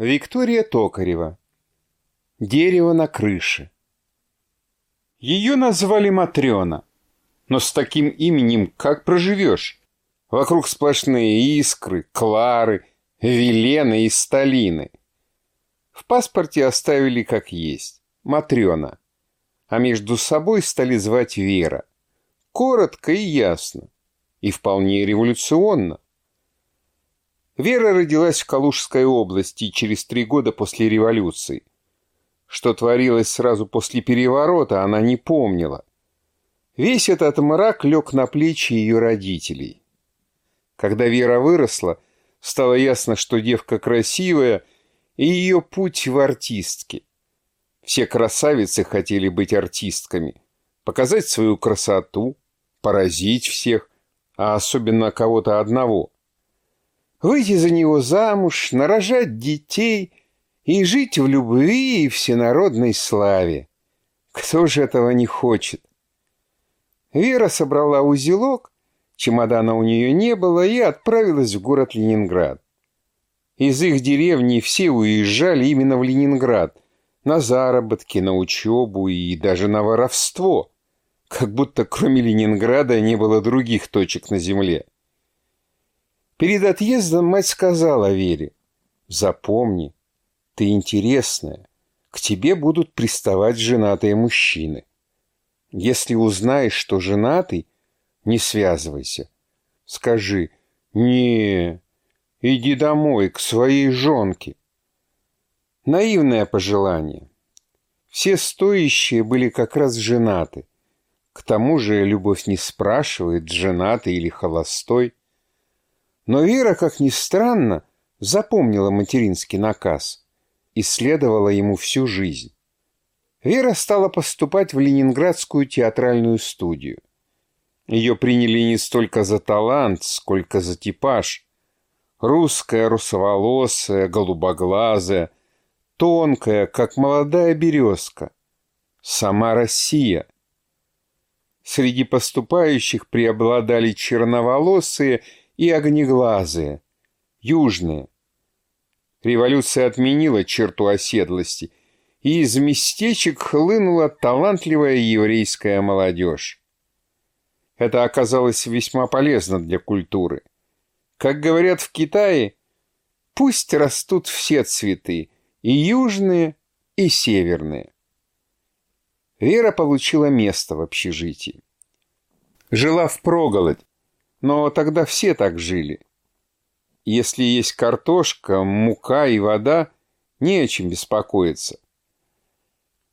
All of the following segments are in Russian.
Виктория Токарева. Дерево на крыше. Ее назвали Матрена. Но с таким именем как проживешь? Вокруг сплошные искры, Клары, Велены и Сталины. В паспорте оставили как есть. Матрена. А между собой стали звать Вера. Коротко и ясно. И вполне революционно. Вера родилась в Калужской области через три года после революции. Что творилось сразу после переворота, она не помнила. Весь этот мрак лег на плечи ее родителей. Когда Вера выросла, стало ясно, что девка красивая, и ее путь в артистки. Все красавицы хотели быть артистками, показать свою красоту, поразить всех, а особенно кого-то одного – выйти за него замуж, нарожать детей и жить в любви и всенародной славе. Кто же этого не хочет? Вера собрала узелок, чемодана у нее не было, и отправилась в город Ленинград. Из их деревни все уезжали именно в Ленинград, на заработки, на учебу и даже на воровство, как будто кроме Ленинграда не было других точек на земле. Перед отъездом мать сказала Вере, «Запомни, ты интересная, к тебе будут приставать женатые мужчины. Если узнаешь, что женатый, не связывайся. Скажи, не, иди домой, к своей жонке». Наивное пожелание. Все стоящие были как раз женаты. К тому же любовь не спрашивает, женатый или холостой. Но Вера, как ни странно, запомнила материнский наказ и следовала ему всю жизнь. Вера стала поступать в Ленинградскую театральную студию. Ее приняли не столько за талант, сколько за типаж. Русская, русоволосая, голубоглазая, тонкая, как молодая березка. Сама Россия. Среди поступающих преобладали черноволосые и огнеглазые, южные. Революция отменила черту оседлости, и из местечек хлынула талантливая еврейская молодежь. Это оказалось весьма полезно для культуры. Как говорят в Китае, пусть растут все цветы, и южные, и северные. Вера получила место в общежитии. Жила в проголодь, но тогда все так жили. Если есть картошка, мука и вода, не о чем беспокоиться.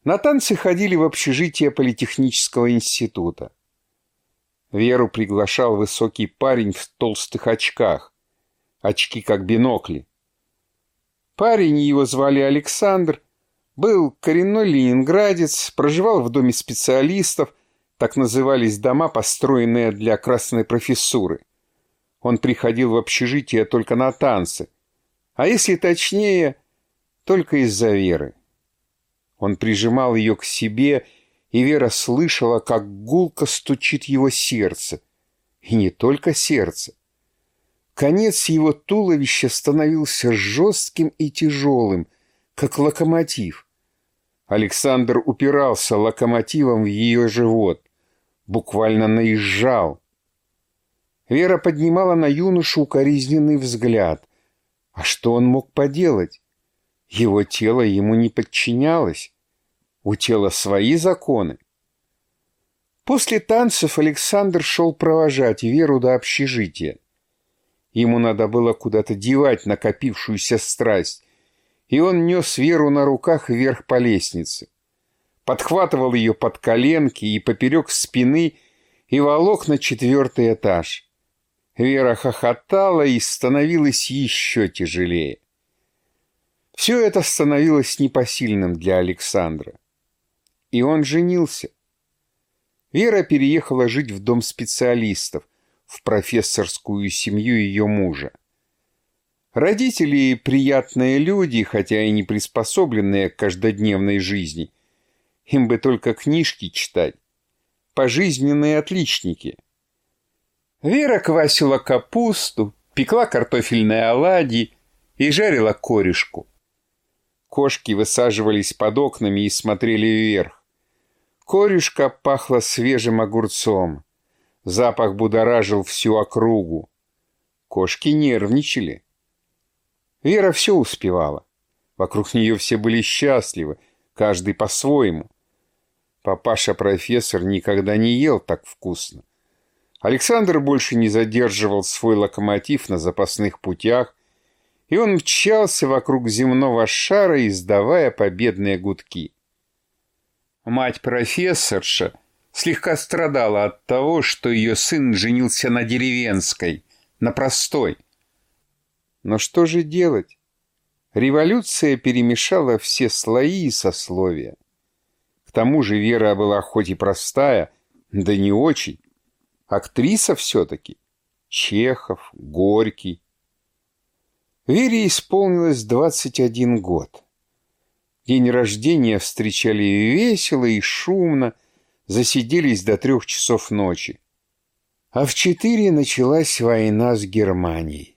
На танцы ходили в общежитие Политехнического института. Веру приглашал высокий парень в толстых очках. Очки как бинокли. Парень, его звали Александр, был коренной ленинградец, проживал в доме специалистов, так назывались дома, построенные для красной профессуры. Он приходил в общежитие только на танцы, а если точнее, только из-за Веры. Он прижимал ее к себе, и Вера слышала, как гулко стучит его сердце. И не только сердце. Конец его туловища становился жестким и тяжелым, как локомотив. Александр упирался локомотивом в ее живот буквально наезжал. Вера поднимала на юношу укоризненный взгляд. А что он мог поделать? Его тело ему не подчинялось. У тела свои законы. После танцев Александр шел провожать Веру до общежития. Ему надо было куда-то девать накопившуюся страсть, и он нес Веру на руках вверх по лестнице подхватывал ее под коленки и поперек спины и волок на четвертый этаж. Вера хохотала и становилась еще тяжелее. Все это становилось непосильным для Александра. И он женился. Вера переехала жить в дом специалистов, в профессорскую семью ее мужа. Родители – приятные люди, хотя и не приспособленные к каждодневной жизни – им бы только книжки читать. Пожизненные отличники. Вера квасила капусту, пекла картофельные оладьи и жарила корешку. Кошки высаживались под окнами и смотрели вверх. Корюшка пахла свежим огурцом. Запах будоражил всю округу. Кошки нервничали. Вера все успевала. Вокруг нее все были счастливы, каждый по-своему. Папаша-профессор никогда не ел так вкусно. Александр больше не задерживал свой локомотив на запасных путях, и он мчался вокруг земного шара, издавая победные гудки. Мать-профессорша слегка страдала от того, что ее сын женился на деревенской, на простой. Но что же делать? Революция перемешала все слои и сословия. Тому же Вера была хоть и простая, да не очень. Актриса все-таки. Чехов, Горький. Вере исполнилось 21 год. День рождения встречали весело и шумно, засиделись до трех часов ночи. А в четыре началась война с Германией.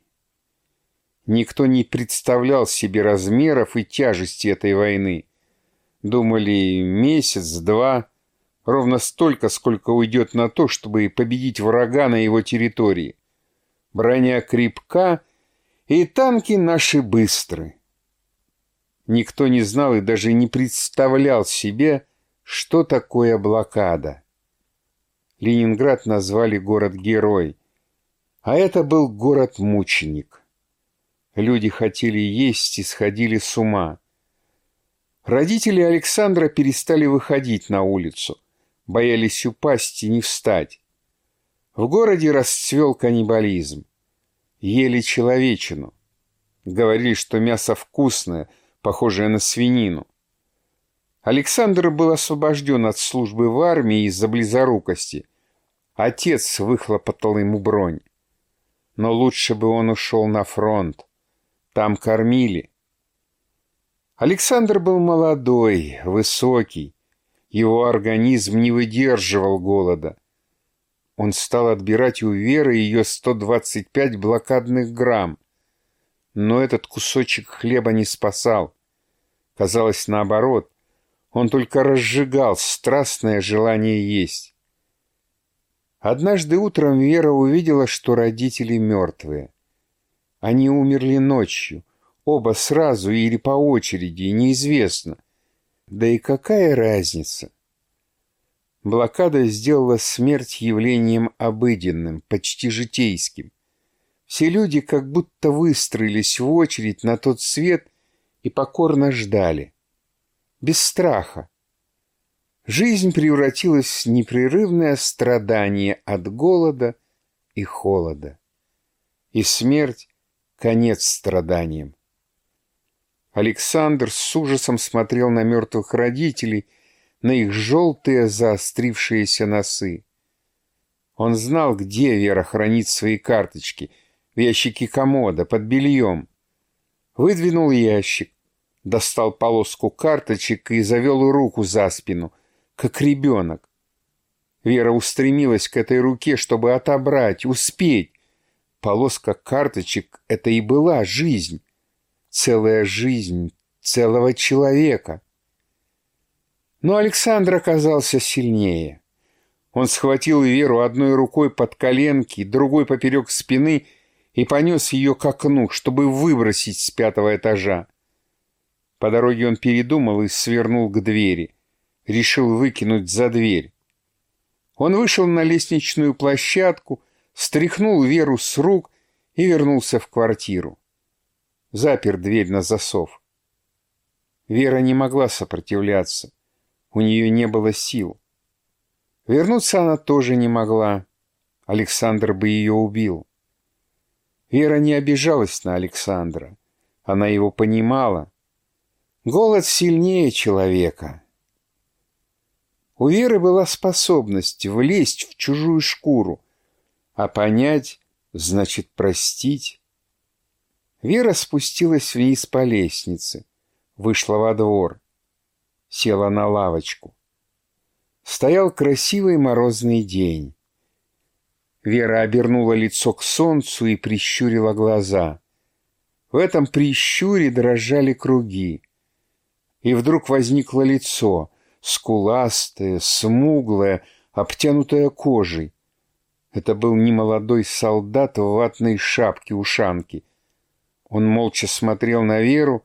Никто не представлял себе размеров и тяжести этой войны. Думали, месяц-два, ровно столько, сколько уйдет на то, чтобы победить врага на его территории. Броня крепка, и танки наши быстры. Никто не знал и даже не представлял себе, что такое блокада. Ленинград назвали город-герой, а это был город-мученик. Люди хотели есть и сходили с ума. Родители Александра перестали выходить на улицу, боялись упасть и не встать. В городе расцвел каннибализм. Ели человечину. Говорили, что мясо вкусное – похожая на свинину. Александр был освобожден от службы в армии из-за близорукости. Отец выхлопотал ему бронь. Но лучше бы он ушел на фронт. Там кормили. Александр был молодой, высокий. Его организм не выдерживал голода. Он стал отбирать у Веры ее 125 блокадных грамм. Но этот кусочек хлеба не спасал. Казалось, наоборот, он только разжигал страстное желание есть. Однажды утром Вера увидела, что родители мертвые. Они умерли ночью, оба сразу или по очереди, неизвестно. Да и какая разница? Блокада сделала смерть явлением обыденным, почти житейским. Все люди как будто выстроились в очередь на тот свет и покорно ждали. Без страха. Жизнь превратилась в непрерывное страдание от голода и холода. И смерть — конец страданиям. Александр с ужасом смотрел на мертвых родителей, на их желтые заострившиеся носы. Он знал, где Вера хранит свои карточки — в ящике комода, под бельем. Выдвинул ящик, достал полоску карточек и завел руку за спину, как ребенок. Вера устремилась к этой руке, чтобы отобрать, успеть. Полоска карточек — это и была жизнь. Целая жизнь целого человека. Но Александр оказался сильнее. Он схватил Веру одной рукой под коленки, другой поперек спины — и понес ее к окну, чтобы выбросить с пятого этажа. По дороге он передумал и свернул к двери. Решил выкинуть за дверь. Он вышел на лестничную площадку, стряхнул Веру с рук и вернулся в квартиру. Запер дверь на засов. Вера не могла сопротивляться. У нее не было сил. Вернуться она тоже не могла. Александр бы ее убил. Вера не обижалась на Александра. Она его понимала. Голод сильнее человека. У Веры была способность влезть в чужую шкуру, а понять значит простить. Вера спустилась вниз по лестнице, вышла во двор, села на лавочку. Стоял красивый морозный день. Вера обернула лицо к солнцу и прищурила глаза. В этом прищуре дрожали круги. И вдруг возникло лицо, скуластое, смуглое, обтянутое кожей. Это был немолодой солдат в ватной шапке-ушанке. Он молча смотрел на Веру,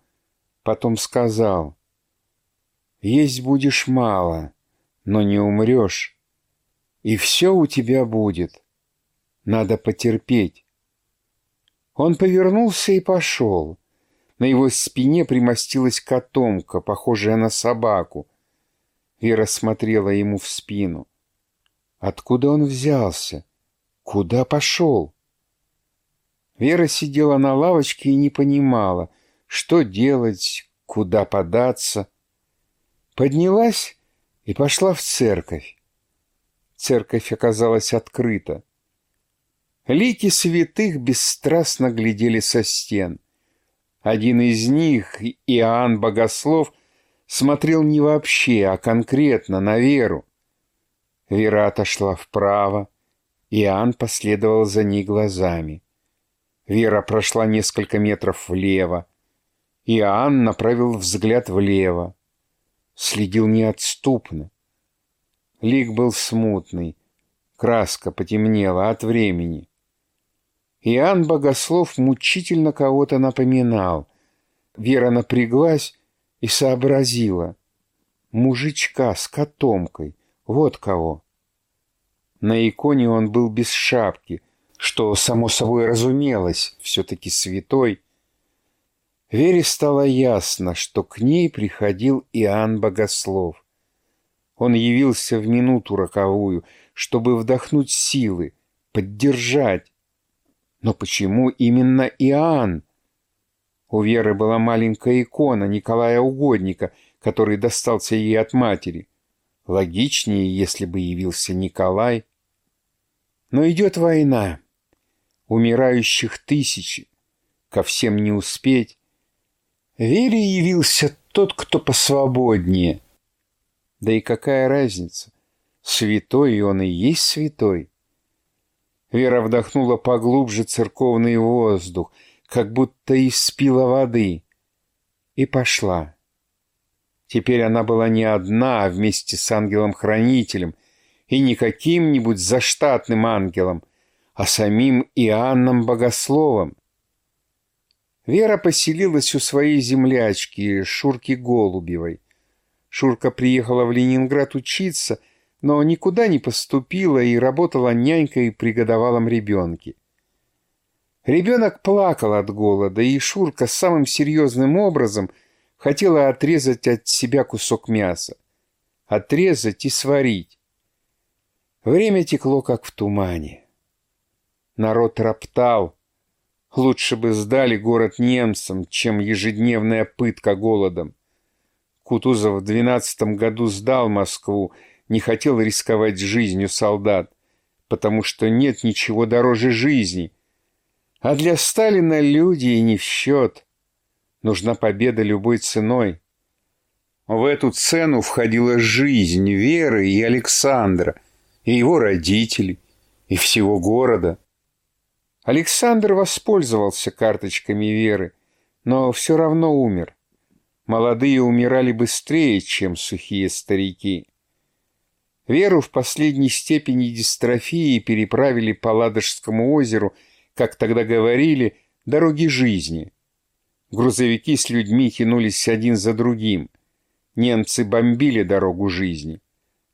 потом сказал, «Есть будешь мало, но не умрешь, и все у тебя будет. Надо потерпеть». Он повернулся и пошел. На его спине примостилась котомка, похожая на собаку. Вера смотрела ему в спину. Откуда он взялся? Куда пошел? Вера сидела на лавочке и не понимала, что делать, куда податься. Поднялась и пошла в церковь. Церковь оказалась открыта. Лики святых бесстрастно глядели со стен. Один из них, Иоанн Богослов, смотрел не вообще, а конкретно на Веру. Вера отошла вправо, Иоанн последовал за ней глазами. Вера прошла несколько метров влево. Иоанн направил взгляд влево. Следил неотступно. Лик был смутный, краска потемнела от времени. Иоанн Богослов мучительно кого-то напоминал. Вера напряглась и сообразила. Мужичка с котомкой, вот кого. На иконе он был без шапки, что, само собой, разумелось, все-таки святой. Вере стало ясно, что к ней приходил Иоанн Богослов. Он явился в минуту роковую, чтобы вдохнуть силы, поддержать, но почему именно Иоанн? У Веры была маленькая икона Николая Угодника, который достался ей от матери. Логичнее, если бы явился Николай. Но идет война. Умирающих тысячи. Ко всем не успеть. Вере явился тот, кто посвободнее. Да и какая разница? Святой он и есть святой. Вера вдохнула поглубже церковный воздух, как будто испила воды, и пошла. Теперь она была не одна, а вместе с ангелом-хранителем, и не каким-нибудь заштатным ангелом, а самим Иоанном Богословом. Вера поселилась у своей землячки Шурки Голубевой. Шурка приехала в Ленинград учиться — но никуда не поступила и работала нянькой при годовалом ребенке. Ребенок плакал от голода, и Шурка самым серьезным образом хотела отрезать от себя кусок мяса. Отрезать и сварить. Время текло, как в тумане. Народ роптал. Лучше бы сдали город немцам, чем ежедневная пытка голодом. Кутузов в двенадцатом году сдал Москву не хотел рисковать жизнью солдат, потому что нет ничего дороже жизни. А для Сталина люди и не в счет. Нужна победа любой ценой. В эту цену входила жизнь Веры и Александра, и его родителей, и всего города. Александр воспользовался карточками Веры, но все равно умер. Молодые умирали быстрее, чем сухие старики. Веру в последней степени дистрофии переправили по Ладожскому озеру, как тогда говорили, дороги жизни. Грузовики с людьми тянулись один за другим. Немцы бомбили дорогу жизни.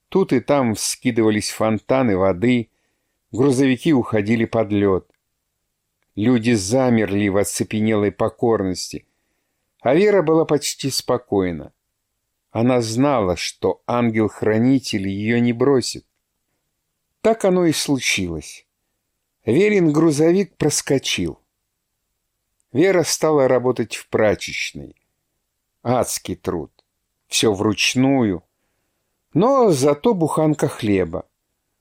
Тут и там вскидывались фонтаны воды, грузовики уходили под лед. Люди замерли в оцепенелой покорности, а Вера была почти спокойна. Она знала, что ангел-хранитель ее не бросит. Так оно и случилось. Верин грузовик проскочил. Вера стала работать в прачечной. Адский труд. Все вручную. Но зато буханка хлеба.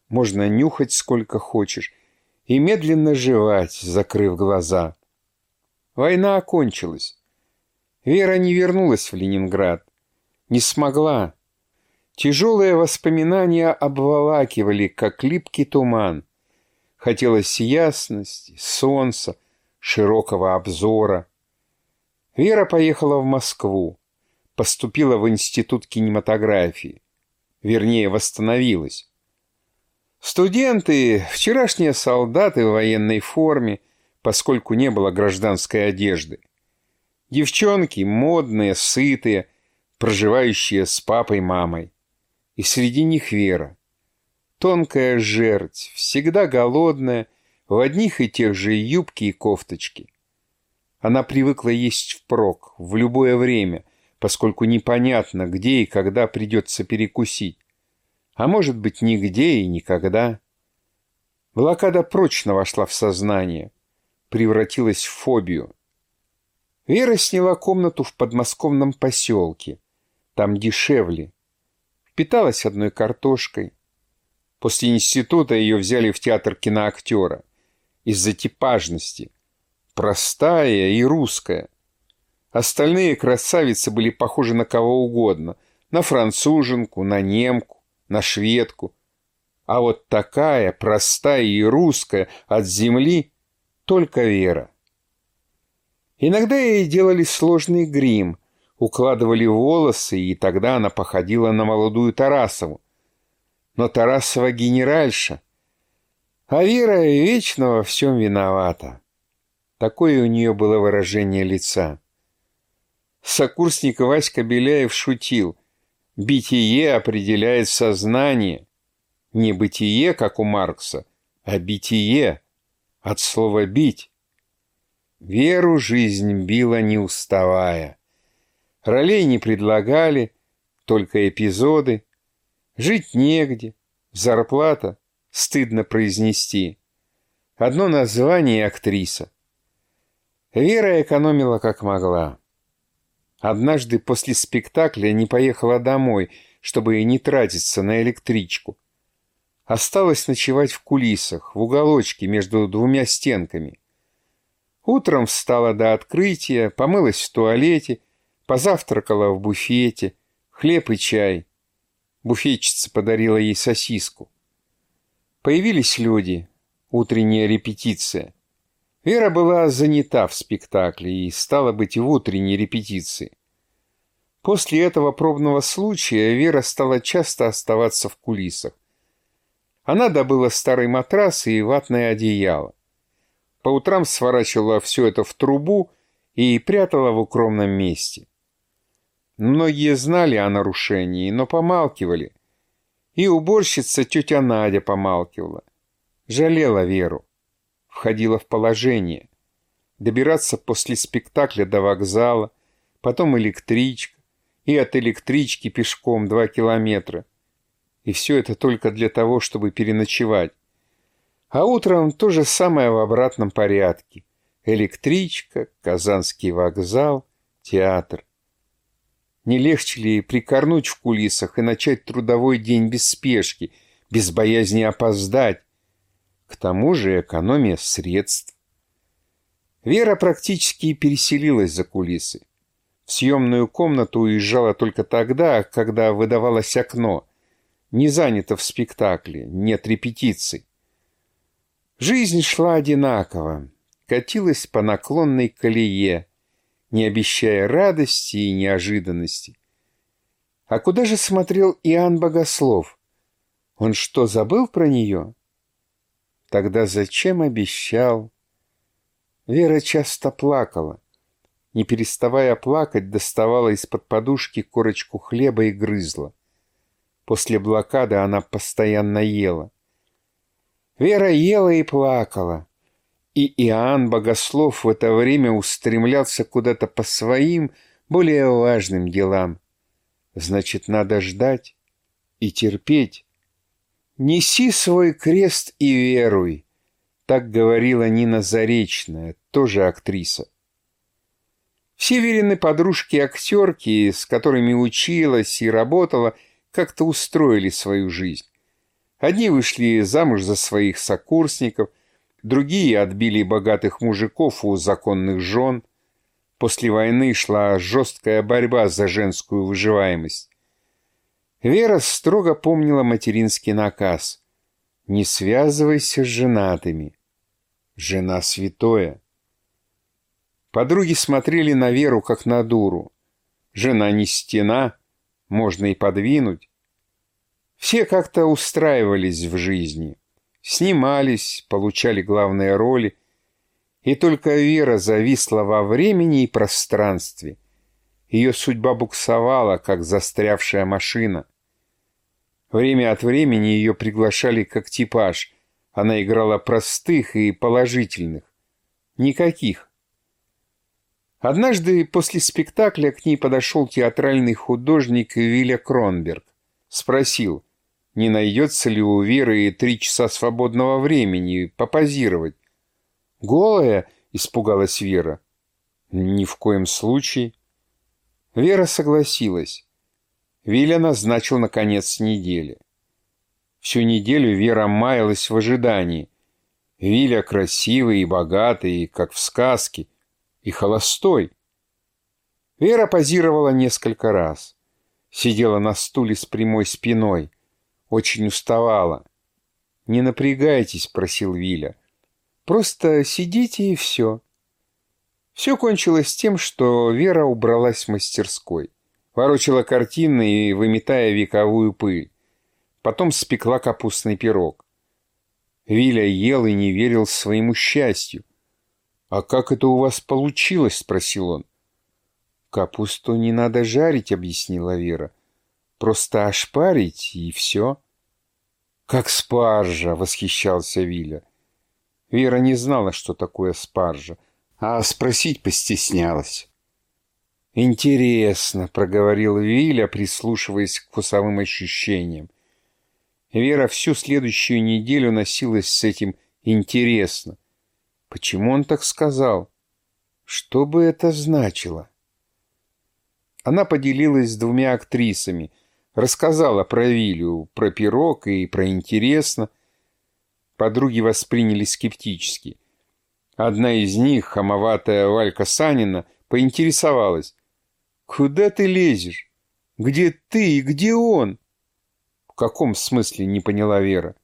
Можно нюхать сколько хочешь и медленно жевать, закрыв глаза. Война окончилась. Вера не вернулась в Ленинград. Не смогла. Тяжелые воспоминания обволакивали, как липкий туман. Хотелось ясности, солнца, широкого обзора. Вера поехала в Москву. поступила в Институт кинематографии. Вернее, восстановилась. Студенты, вчерашние солдаты в военной форме, поскольку не было гражданской одежды. Девчонки модные, сытые, проживающие с папой-мамой. И среди них Вера. Тонкая жерть, всегда голодная, в одних и тех же юбки и кофточки. Она привыкла есть впрок, в любое время, поскольку непонятно, где и когда придется перекусить. А может быть, нигде и никогда. Блокада прочно вошла в сознание, превратилась в фобию. Вера сняла комнату в подмосковном поселке. Там дешевле. Питалась одной картошкой. После института ее взяли в театр киноактера. Из-за типажности. Простая и русская. Остальные красавицы были похожи на кого угодно. На француженку, на немку, на шведку. А вот такая, простая и русская, от земли, только Вера. Иногда ей делали сложный грим, укладывали волосы, и тогда она походила на молодую Тарасову. Но Тарасова генеральша, а Вера вечно во всем виновата. Такое у нее было выражение лица. Сокурсник Васька Беляев шутил. Битие определяет сознание. Не бытие, как у Маркса, а битие. От слова «бить». Веру жизнь била не уставая. Ролей не предлагали, только эпизоды. Жить негде, зарплата стыдно произнести. Одно название актриса. Вера экономила как могла. Однажды после спектакля не поехала домой, чтобы не тратиться на электричку. Осталось ночевать в кулисах, в уголочке между двумя стенками. Утром встала до открытия, помылась в туалете, позавтракала в буфете, хлеб и чай. Буфетчица подарила ей сосиску. Появились люди, утренняя репетиция. Вера была занята в спектакле и стала быть в утренней репетиции. После этого пробного случая Вера стала часто оставаться в кулисах. Она добыла старый матрас и ватное одеяло. По утрам сворачивала все это в трубу и прятала в укромном месте. Многие знали о нарушении, но помалкивали. И уборщица тетя Надя помалкивала. Жалела Веру. Входила в положение. Добираться после спектакля до вокзала, потом электричка, и от электрички пешком два километра. И все это только для того, чтобы переночевать. А утром то же самое в обратном порядке. Электричка, Казанский вокзал, театр. Не легче ли прикорнуть в кулисах и начать трудовой день без спешки, без боязни опоздать? К тому же экономия средств. Вера практически переселилась за кулисы. В съемную комнату уезжала только тогда, когда выдавалось окно. Не занято в спектакле, нет репетиций. Жизнь шла одинаково, катилась по наклонной колее, не обещая радости и неожиданности. А куда же смотрел Иоанн Богослов? Он что, забыл про нее? Тогда зачем обещал? Вера часто плакала. Не переставая плакать, доставала из-под подушки корочку хлеба и грызла. После блокады она постоянно ела. Вера ела и плакала. И Иоанн Богослов в это время устремлялся куда-то по своим, более важным делам. Значит, надо ждать и терпеть. «Неси свой крест и веруй», — так говорила Нина Заречная, тоже актриса. Все подружки-актерки, с которыми училась и работала, как-то устроили свою жизнь. Одни вышли замуж за своих сокурсников, другие отбили богатых мужиков у законных жен. После войны шла жесткая борьба за женскую выживаемость. Вера строго помнила материнский наказ «Не связывайся с женатыми». Жена святое. Подруги смотрели на Веру, как на дуру. Жена не стена, можно и подвинуть. Все как-то устраивались в жизни, снимались, получали главные роли, и только Вера зависла во времени и пространстве. Ее судьба буксовала, как застрявшая машина. Время от времени ее приглашали как типаж. Она играла простых и положительных. Никаких. Однажды после спектакля к ней подошел театральный художник Виля Кронберг. Спросил, не найдется ли у Веры три часа свободного времени попозировать. «Голая?» — испугалась Вера. «Ни в коем случае». Вера согласилась. Виля назначил на конец недели. Всю неделю Вера маялась в ожидании. Виля красивый и богатый, как в сказке, и холостой. Вера позировала несколько раз. Сидела на стуле с прямой спиной. Очень уставала. «Не напрягайтесь», — просил Виля. «Просто сидите и все». Все кончилось тем, что Вера убралась в мастерской. Ворочала картины и выметая вековую пыль. Потом спекла капустный пирог. Виля ел и не верил своему счастью. «А как это у вас получилось?» — спросил он. «Капусту не надо жарить», — объяснила Вера. «Просто ошпарить, и все». «Как спаржа!» — восхищался Виля. Вера не знала, что такое спаржа, а спросить постеснялась. «Интересно», — проговорил Виля, прислушиваясь к вкусовым ощущениям. Вера всю следующую неделю носилась с этим «интересно». Почему он так сказал? Что бы это значило? Она поделилась с двумя актрисами, рассказала про Вилю, про пирог и про интересно. Подруги восприняли скептически. Одна из них, хамоватая Валька Санина, поинтересовалась. «Куда ты лезешь? Где ты и где он?» «В каком смысле?» — не поняла Вера.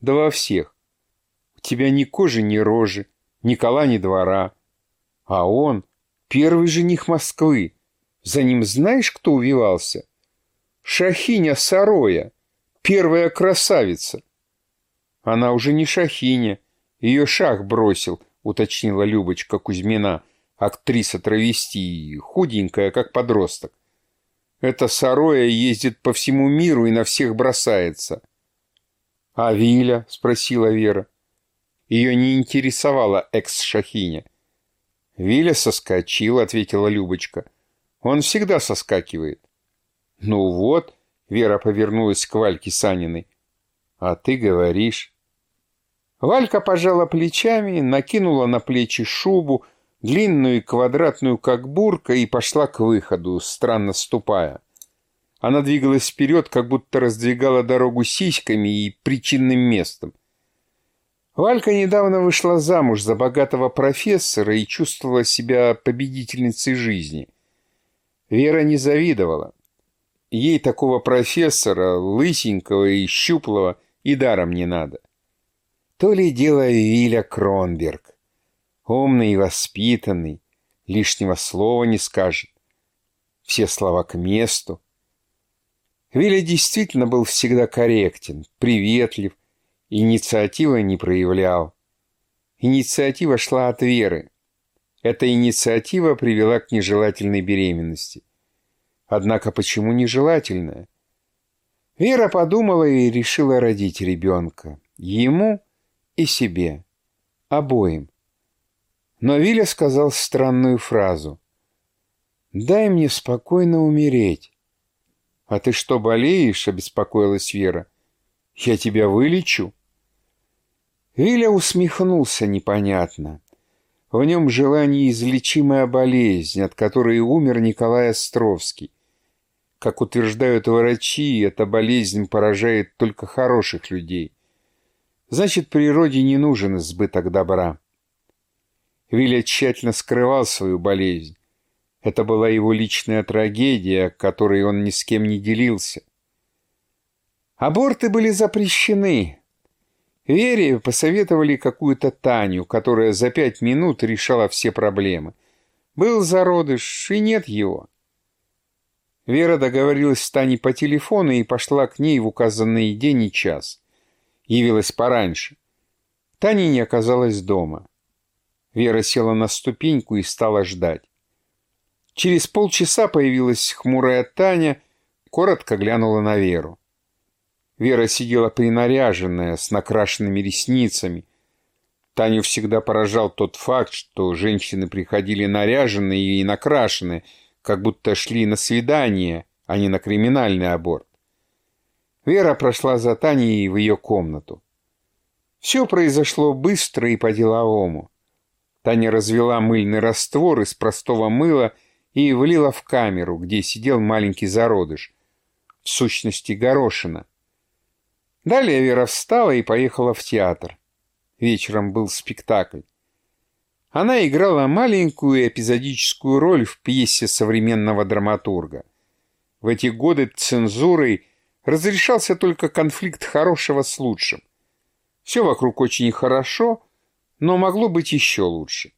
«Да во всех. У тебя ни кожи, ни рожи, Никола ни двора. А он — первый жених Москвы. За ним знаешь, кто увивался? Шахиня Сароя, первая красавица. Она уже не Шахиня, ее шах бросил, уточнила Любочка Кузьмина, актриса травести, худенькая, как подросток. Эта Сароя ездит по всему миру и на всех бросается. — А Виля? — спросила Вера. Ее не интересовала экс-шахиня. «Виля соскочил», — ответила Любочка. «Он всегда соскакивает». «Ну вот», — Вера повернулась к Вальке Саниной. «А ты говоришь». Валька пожала плечами, накинула на плечи шубу, длинную и квадратную, как бурка, и пошла к выходу, странно ступая. Она двигалась вперед, как будто раздвигала дорогу сиськами и причинным местом. Валька недавно вышла замуж за богатого профессора и чувствовала себя победительницей жизни. Вера не завидовала. Ей такого профессора, лысенького и щуплого, и даром не надо. То ли дело Виля Кронберг. Умный и воспитанный, лишнего слова не скажет. Все слова к месту. Виля действительно был всегда корректен, приветлив, Инициативы не проявлял. Инициатива шла от Веры. Эта инициатива привела к нежелательной беременности. Однако почему нежелательная? Вера подумала и решила родить ребенка. Ему и себе. Обоим. Но Виля сказал странную фразу. «Дай мне спокойно умереть». «А ты что, болеешь?» — обеспокоилась Вера. «Я тебя вылечу». Виля усмехнулся непонятно. В нем жила неизлечимая болезнь, от которой умер Николай Островский. Как утверждают врачи, эта болезнь поражает только хороших людей. Значит, природе не нужен избыток добра. Виля тщательно скрывал свою болезнь. Это была его личная трагедия, которой он ни с кем не делился. Аборты были запрещены, Вере посоветовали какую-то Таню, которая за пять минут решала все проблемы. Был зародыш, и нет его. Вера договорилась с Таней по телефону и пошла к ней в указанный день и час. Явилась пораньше. Таня не оказалась дома. Вера села на ступеньку и стала ждать. Через полчаса появилась хмурая Таня, коротко глянула на Веру. Вера сидела принаряженная, с накрашенными ресницами. Таню всегда поражал тот факт, что женщины приходили наряженные и накрашенные, как будто шли на свидание, а не на криминальный аборт. Вера прошла за Таней в ее комнату. Все произошло быстро и по-деловому. Таня развела мыльный раствор из простого мыла и влила в камеру, где сидел маленький зародыш, в сущности горошина. Далее Вера встала и поехала в театр. Вечером был спектакль. Она играла маленькую эпизодическую роль в пьесе современного драматурга. В эти годы цензурой разрешался только конфликт хорошего с лучшим. Все вокруг очень хорошо, но могло быть еще лучше.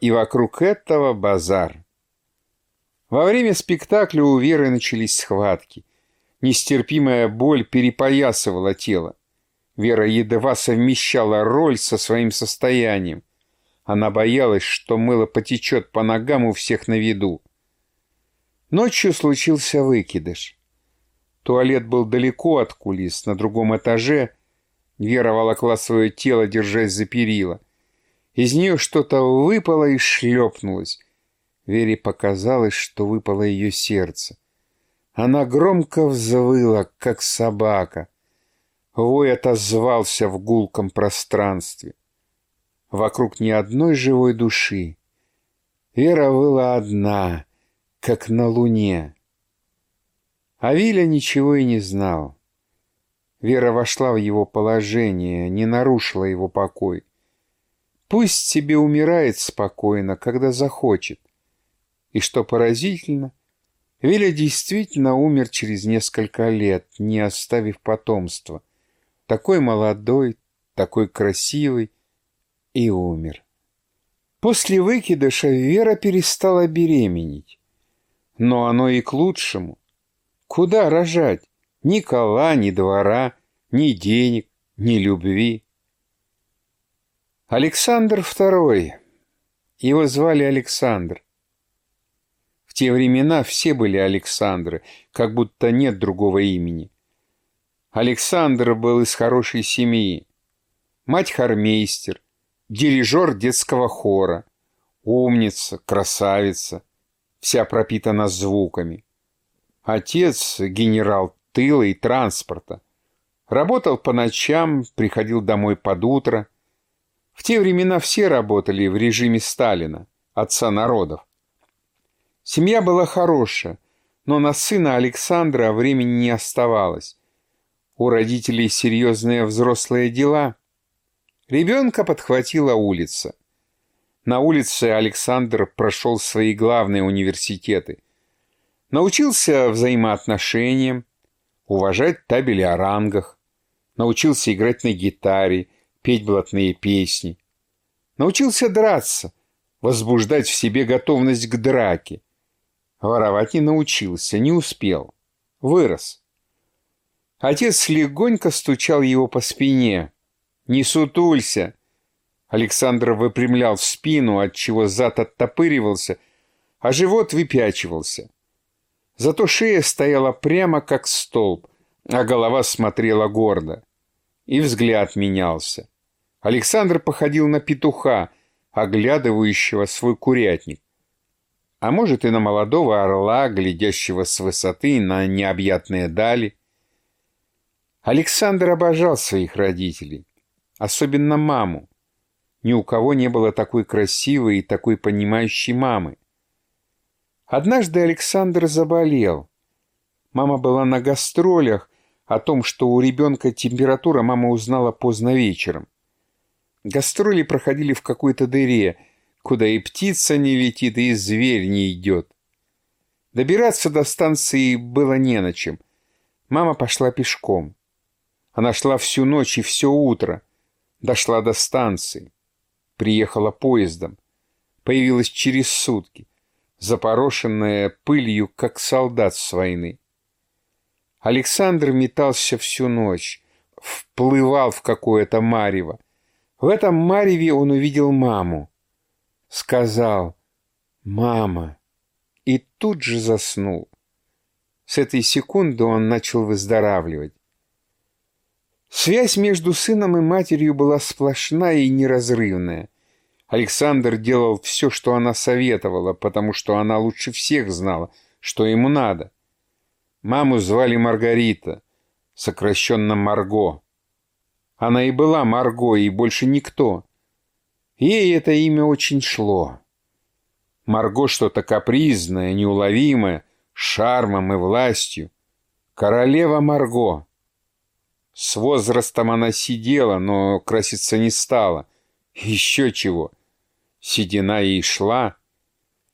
И вокруг этого базар. Во время спектакля у Веры начались схватки. Нестерпимая боль перепоясывала тело. Вера едва совмещала роль со своим состоянием. Она боялась, что мыло потечет по ногам у всех на виду. Ночью случился выкидыш. Туалет был далеко от кулис, на другом этаже. Вера волокла свое тело, держась за перила. Из нее что-то выпало и шлепнулось. Вере показалось, что выпало ее сердце. Она громко взвыла, как собака. Вой отозвался в гулком пространстве. Вокруг ни одной живой души. Вера выла одна, как на луне. А Виля ничего и не знал. Вера вошла в его положение, не нарушила его покой. Пусть себе умирает спокойно, когда захочет. И что поразительно, Виля действительно умер через несколько лет, не оставив потомства. Такой молодой, такой красивый и умер. После выкидыша Вера перестала беременеть. Но оно и к лучшему. Куда рожать? Ни кола, ни двора, ни денег, ни любви. Александр II. Его звали Александр те времена все были Александры, как будто нет другого имени. Александр был из хорошей семьи. Мать хармейстер, дирижер детского хора, умница, красавица, вся пропитана звуками. Отец — генерал тыла и транспорта. Работал по ночам, приходил домой под утро. В те времена все работали в режиме Сталина, отца народов. Семья была хорошая, но на сына Александра времени не оставалось. У родителей серьезные взрослые дела. Ребенка подхватила улица. На улице Александр прошел свои главные университеты. Научился взаимоотношениям, уважать табели о рангах, научился играть на гитаре, петь блатные песни. Научился драться, возбуждать в себе готовность к драке. Воровать не научился, не успел. Вырос. Отец легонько стучал его по спине. «Не сутулься!» Александр выпрямлял спину, отчего зад оттопыривался, а живот выпячивался. Зато шея стояла прямо как столб, а голова смотрела гордо. И взгляд менялся. Александр походил на петуха, оглядывающего свой курятник а может и на молодого орла, глядящего с высоты на необъятные дали. Александр обожал своих родителей, особенно маму. Ни у кого не было такой красивой и такой понимающей мамы. Однажды Александр заболел. Мама была на гастролях, о том, что у ребенка температура, мама узнала поздно вечером. Гастроли проходили в какой-то дыре – куда и птица не летит, и зверь не идет. Добираться до станции было не на чем. Мама пошла пешком. Она шла всю ночь и все утро. Дошла до станции. Приехала поездом. Появилась через сутки. запорошенная пылью, как солдат с войны. Александр метался всю ночь, вплывал в какое-то марево. В этом мареве он увидел маму. Сказал «Мама!» и тут же заснул. С этой секунды он начал выздоравливать. Связь между сыном и матерью была сплошная и неразрывная. Александр делал все, что она советовала, потому что она лучше всех знала, что ему надо. Маму звали Маргарита, сокращенно Марго. Она и была Марго, и больше никто. Ей это имя очень шло. Марго что-то капризное, неуловимое, шармом и властью. Королева Марго. С возрастом она сидела, но краситься не стала. Еще чего. Седина ей шла.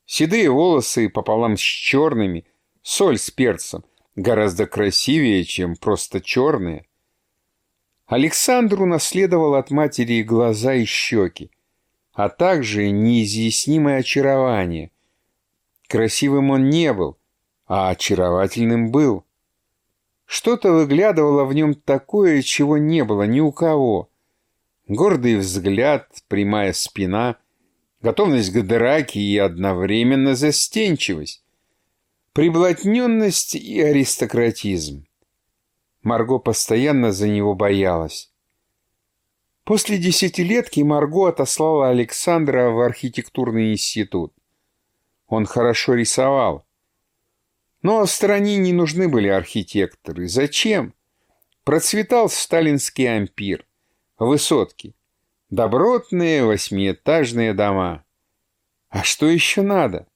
Седые волосы пополам с черными, соль с перцем, гораздо красивее, чем просто черные. Александру наследовал от матери глаза и щеки, а также неизъяснимое очарование. Красивым он не был, а очаровательным был. Что-то выглядывало в нем такое, чего не было ни у кого. Гордый взгляд, прямая спина, готовность к драке и одновременно застенчивость, приблотненность и аристократизм. Марго постоянно за него боялась. После десятилетки Марго отослала Александра в архитектурный институт. Он хорошо рисовал, но в стране не нужны были архитекторы. Зачем? Процветал сталинский ампир, высотки, добротные восьмиэтажные дома. А что еще надо?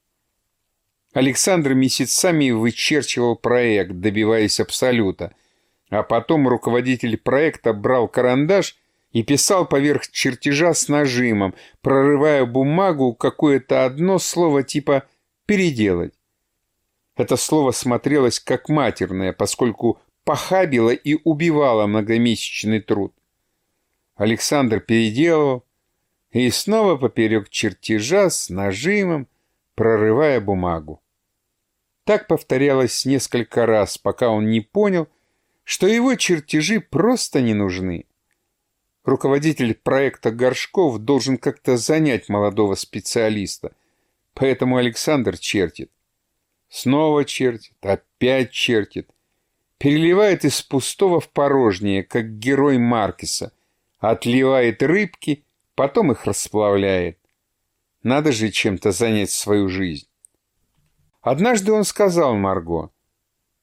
Александр месяцами вычерчивал проект, добиваясь абсолюта, а потом руководитель проекта брал карандаш и писал поверх чертежа с нажимом, прорывая бумагу какое-то одно слово типа «переделать». Это слово смотрелось как матерное, поскольку похабило и убивало многомесячный труд. Александр переделывал и снова поперек чертежа с нажимом, прорывая бумагу. Так повторялось несколько раз, пока он не понял, что его чертежи просто не нужны. Руководитель проекта Горшков должен как-то занять молодого специалиста, поэтому Александр чертит. Снова чертит, опять чертит. Переливает из пустого в порожнее, как герой Маркеса. Отливает рыбки, потом их расплавляет. Надо же чем-то занять свою жизнь. Однажды он сказал Марго,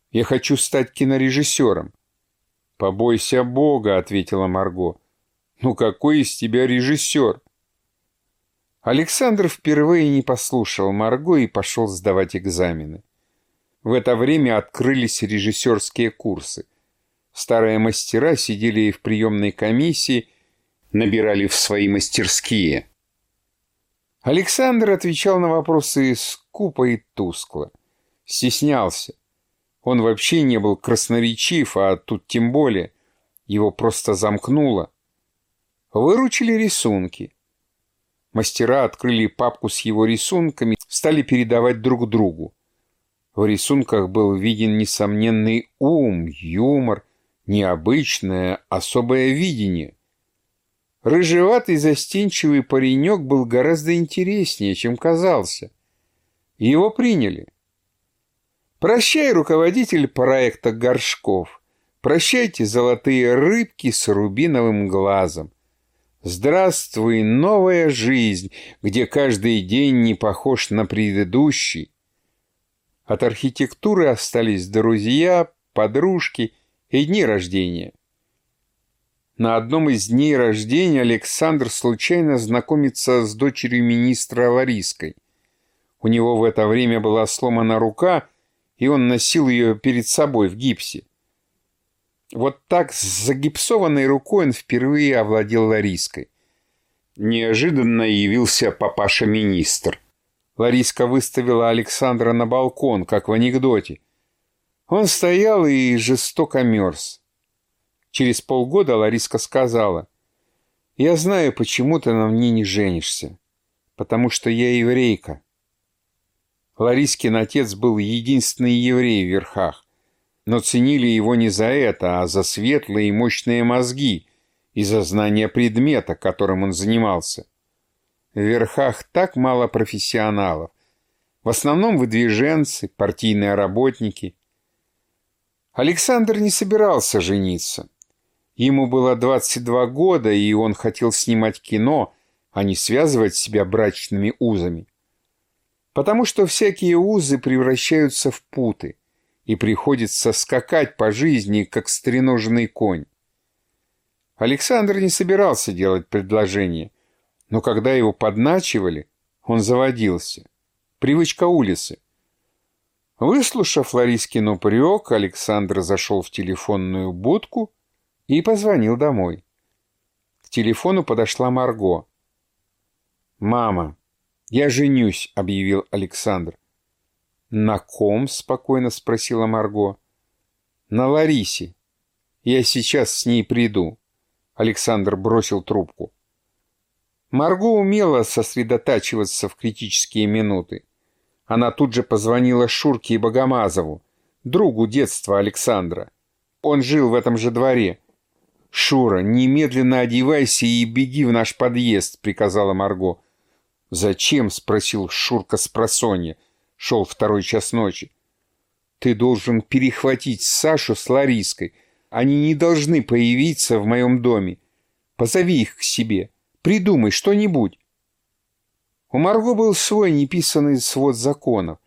«Я хочу стать кинорежиссером». «Побойся Бога», — ответила Марго. «Ну какой из тебя режиссер?» Александр впервые не послушал Марго и пошел сдавать экзамены. В это время открылись режиссерские курсы. Старые мастера сидели в приемной комиссии, набирали в свои мастерские. Александр отвечал на вопросы скупо и тускло. Стеснялся. Он вообще не был красноречив, а тут тем более. Его просто замкнуло. Выручили рисунки. Мастера открыли папку с его рисунками, стали передавать друг другу. В рисунках был виден несомненный ум, юмор, необычное, особое видение. Рыжеватый застенчивый паренек был гораздо интереснее, чем казался. Его приняли. Прощай, руководитель проекта Горшков. Прощайте, золотые рыбки с рубиновым глазом. Здравствуй, новая жизнь, где каждый день не похож на предыдущий. От архитектуры остались друзья, подружки и дни рождения. На одном из дней рождения Александр случайно знакомится с дочерью министра Лариской. У него в это время была сломана рука, и он носил ее перед собой в гипсе. Вот так с загипсованной рукой он впервые овладел Лариской. Неожиданно явился папаша-министр. Лариска выставила Александра на балкон, как в анекдоте. Он стоял и жестоко мерз. Через полгода Лариска сказала, «Я знаю, почему ты на мне не женишься. Потому что я еврейка». Ларискин отец был единственный еврей в верхах, но ценили его не за это, а за светлые и мощные мозги и за знание предмета, которым он занимался. В верхах так мало профессионалов. В основном выдвиженцы, партийные работники. Александр не собирался жениться. Ему было 22 года, и он хотел снимать кино, а не связывать себя брачными узами потому что всякие узы превращаются в путы, и приходится скакать по жизни, как стреноженный конь. Александр не собирался делать предложение, но когда его подначивали, он заводился. Привычка улицы. Выслушав Ларискин упрек, Александр зашел в телефонную будку и позвонил домой. К телефону подошла Марго. «Мама, «Я женюсь», — объявил Александр. «На ком?» — спокойно спросила Марго. «На Ларисе. Я сейчас с ней приду». Александр бросил трубку. Марго умела сосредотачиваться в критические минуты. Она тут же позвонила Шурке и Богомазову, другу детства Александра. Он жил в этом же дворе. «Шура, немедленно одевайся и беги в наш подъезд», — приказала Марго. «Зачем?» — спросил Шурка с просонья. Шел второй час ночи. «Ты должен перехватить Сашу с Лариской. Они не должны появиться в моем доме. Позови их к себе. Придумай что-нибудь». У Марго был свой неписанный свод законов.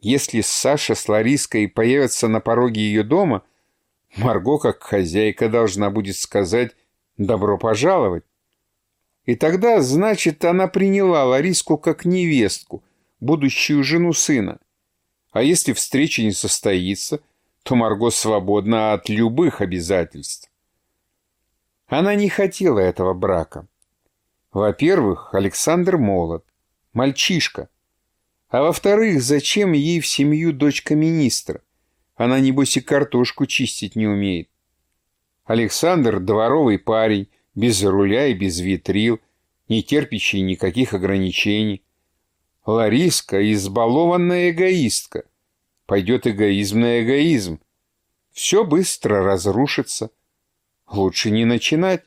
Если Саша с Лариской появятся на пороге ее дома, Марго, как хозяйка, должна будет сказать «добро пожаловать». И тогда, значит, она приняла Лариску как невестку, будущую жену сына. А если встреча не состоится, то Марго свободна от любых обязательств. Она не хотела этого брака. Во-первых, Александр молод, мальчишка. А во-вторых, зачем ей в семью дочка министра? Она, небось, и картошку чистить не умеет. Александр – дворовый парень, без руля и без витрил, не терпящий никаких ограничений. Лариска – избалованная эгоистка. Пойдет эгоизм на эгоизм. Все быстро разрушится. Лучше не начинать.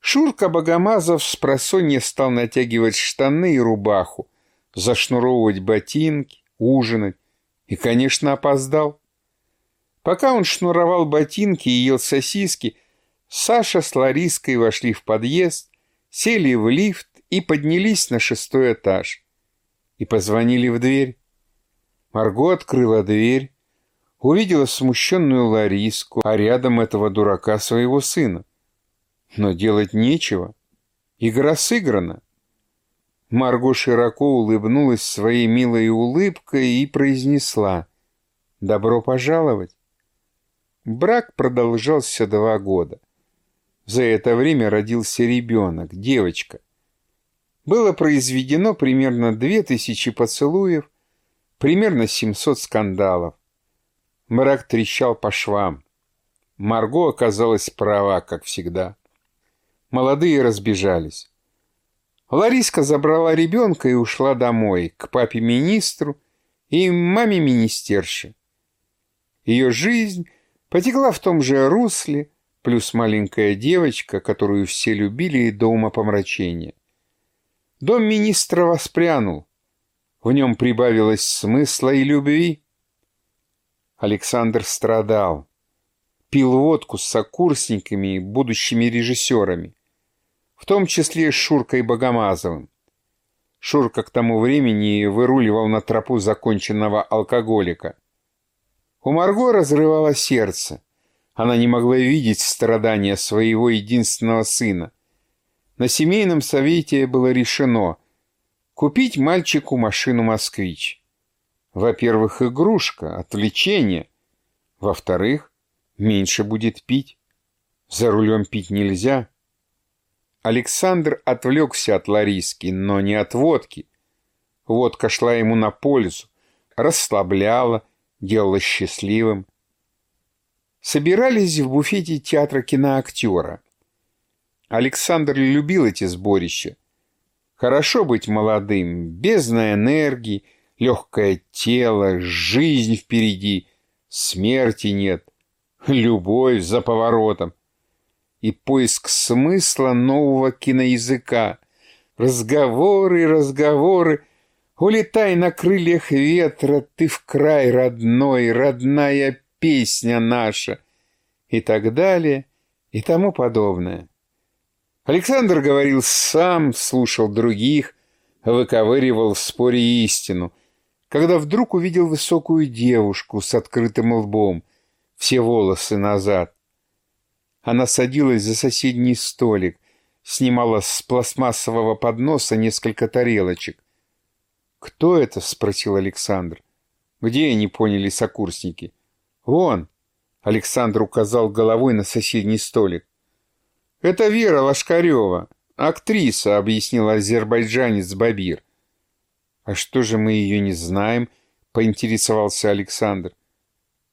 Шурка Богомазов с просонья стал натягивать штаны и рубаху, зашнуровывать ботинки, ужинать и, конечно, опоздал. Пока он шнуровал ботинки и ел сосиски, Саша с Лариской вошли в подъезд, сели в лифт и поднялись на шестой этаж. И позвонили в дверь. Марго открыла дверь, увидела смущенную Лариску, а рядом этого дурака своего сына. Но делать нечего. Игра сыграна. Марго широко улыбнулась своей милой улыбкой и произнесла «Добро пожаловать». Брак продолжался два года. За это время родился ребенок, девочка. Было произведено примерно две тысячи поцелуев, примерно 700 скандалов. Мрак трещал по швам. Марго оказалась права, как всегда. Молодые разбежались. Лариска забрала ребенка и ушла домой, к папе-министру и маме-министерше. Ее жизнь потекла в том же русле, плюс маленькая девочка, которую все любили до умопомрачения. Дом министра воспрянул. В нем прибавилось смысла и любви. Александр страдал. Пил водку с сокурсниками и будущими режиссерами, в том числе с Шуркой Богомазовым. Шурка к тому времени выруливал на тропу законченного алкоголика. У Марго разрывало сердце. Она не могла видеть страдания своего единственного сына. На семейном совете было решено купить мальчику машину «Москвич». Во-первых, игрушка, отвлечение. Во-вторых, меньше будет пить. За рулем пить нельзя. Александр отвлекся от Лариски, но не от водки. Водка шла ему на пользу, расслабляла, делала счастливым собирались в буфете театра киноактера. Александр любил эти сборища. Хорошо быть молодым, бездна энергии, Легкое тело, жизнь впереди, смерти нет, любовь за поворотом. И поиск смысла нового киноязыка. Разговоры, разговоры. Улетай на крыльях ветра, ты в край родной, родная песня наша. И так далее, и тому подобное. Александр говорил сам, слушал других, выковыривал в споре истину — когда вдруг увидел высокую девушку с открытым лбом, все волосы назад. Она садилась за соседний столик, снимала с пластмассового подноса несколько тарелочек. «Кто это?» — спросил Александр. «Где?» — не поняли сокурсники. «Вон!» — Александр указал головой на соседний столик. «Это Вера Лошкарева, актриса», — объяснил азербайджанец Бабир. «А что же мы ее не знаем?» — поинтересовался Александр.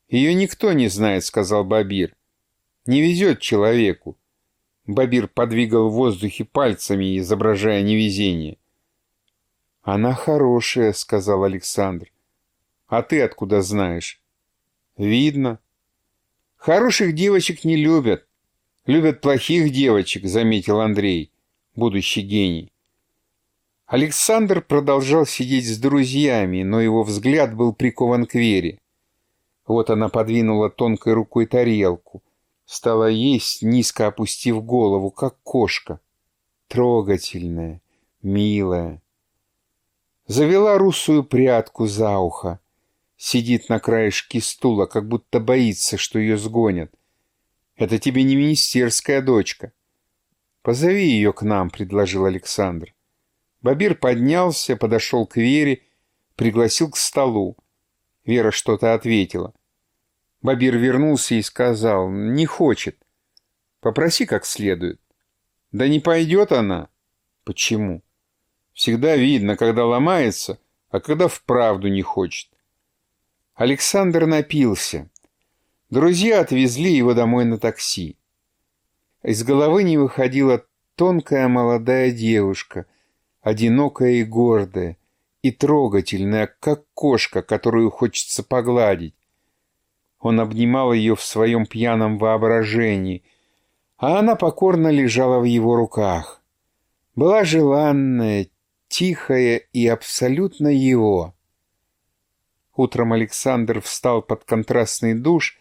«Ее никто не знает», — сказал Бабир. «Не везет человеку». Бабир подвигал в воздухе пальцами, изображая невезение. «Она хорошая», — сказал Александр. «А ты откуда знаешь?» «Видно». «Хороших девочек не любят. Любят плохих девочек», — заметил Андрей, будущий гений. Александр продолжал сидеть с друзьями, но его взгляд был прикован к Вере. Вот она подвинула тонкой рукой тарелку, стала есть, низко опустив голову, как кошка. Трогательная, милая. Завела русую прядку за ухо. Сидит на краешке стула, как будто боится, что ее сгонят. Это тебе не министерская дочка. Позови ее к нам, предложил Александр. Бабир поднялся, подошел к Вере, пригласил к столу. Вера что-то ответила. Бабир вернулся и сказал, не хочет. Попроси как следует. Да не пойдет она. Почему? Всегда видно, когда ломается, а когда вправду не хочет. Александр напился. Друзья отвезли его домой на такси. Из головы не выходила тонкая молодая девушка — одинокая и гордая, и трогательная, как кошка, которую хочется погладить. Он обнимал ее в своем пьяном воображении, а она покорно лежала в его руках. Была желанная, тихая и абсолютно его. Утром Александр встал под контрастный душ,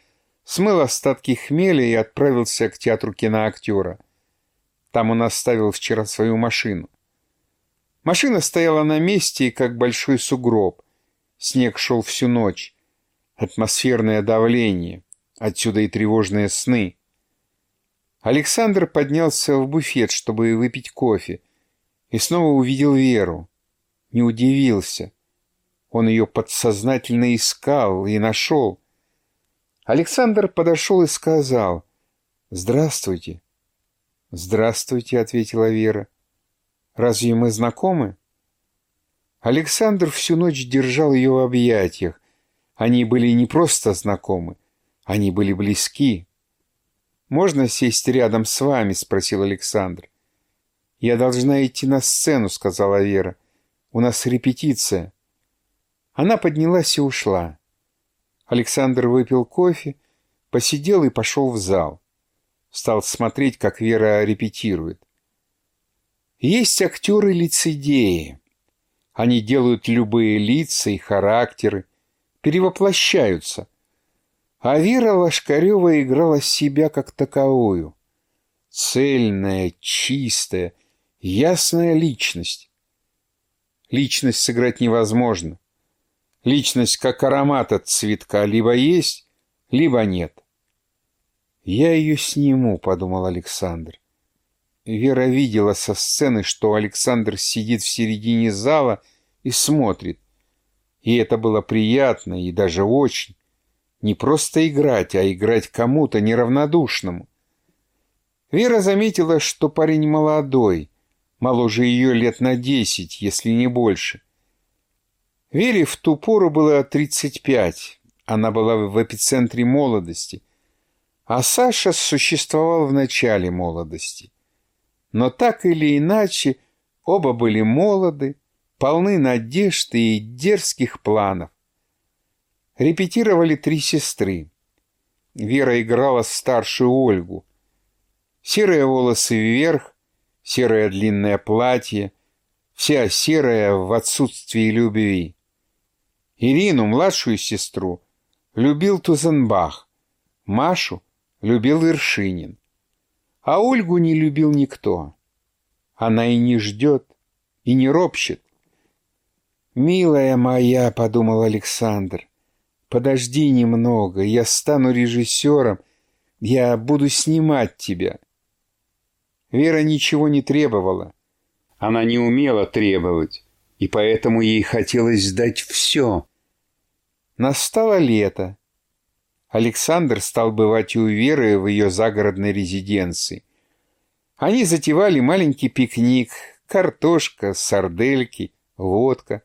смыл остатки хмеля и отправился к театру киноактера. Там он оставил вчера свою машину. Машина стояла на месте, как большой сугроб. Снег шел всю ночь. Атмосферное давление. Отсюда и тревожные сны. Александр поднялся в буфет, чтобы выпить кофе, и снова увидел Веру. Не удивился. Он ее подсознательно искал и нашел. Александр подошел и сказал «Здравствуйте». «Здравствуйте», — ответила Вера. Разве мы знакомы?» Александр всю ночь держал ее в объятиях. Они были не просто знакомы, они были близки. «Можно сесть рядом с вами?» — спросил Александр. «Я должна идти на сцену», — сказала Вера. «У нас репетиция». Она поднялась и ушла. Александр выпил кофе, посидел и пошел в зал. Стал смотреть, как Вера репетирует. Есть актеры-лицедеи. Они делают любые лица и характеры, перевоплощаются. А Вера Лошкарева играла себя как таковую. Цельная, чистая, ясная личность. Личность сыграть невозможно. Личность как аромат от цветка либо есть, либо нет. «Я ее сниму», — подумал Александр. Вера видела со сцены, что Александр сидит в середине зала и смотрит. И это было приятно и даже очень. Не просто играть, а играть кому-то неравнодушному. Вера заметила, что парень молодой, моложе ее лет на десять, если не больше. Вере в ту пору было 35, она была в эпицентре молодости, а Саша существовал в начале молодости. Но так или иначе, оба были молоды, полны надежд и дерзких планов. Репетировали три сестры. Вера играла старшую Ольгу. Серые волосы вверх, серое длинное платье, вся серая в отсутствии любви. Ирину, младшую сестру, любил Тузенбах, Машу любил Вершинин. А Ольгу не любил никто. Она и не ждет, и не ропщет. «Милая моя», — подумал Александр, — «подожди немного, я стану режиссером, я буду снимать тебя». Вера ничего не требовала. Она не умела требовать, и поэтому ей хотелось сдать все. Настало лето. Александр стал бывать у Веры в ее загородной резиденции. Они затевали маленький пикник, картошка, сардельки, водка.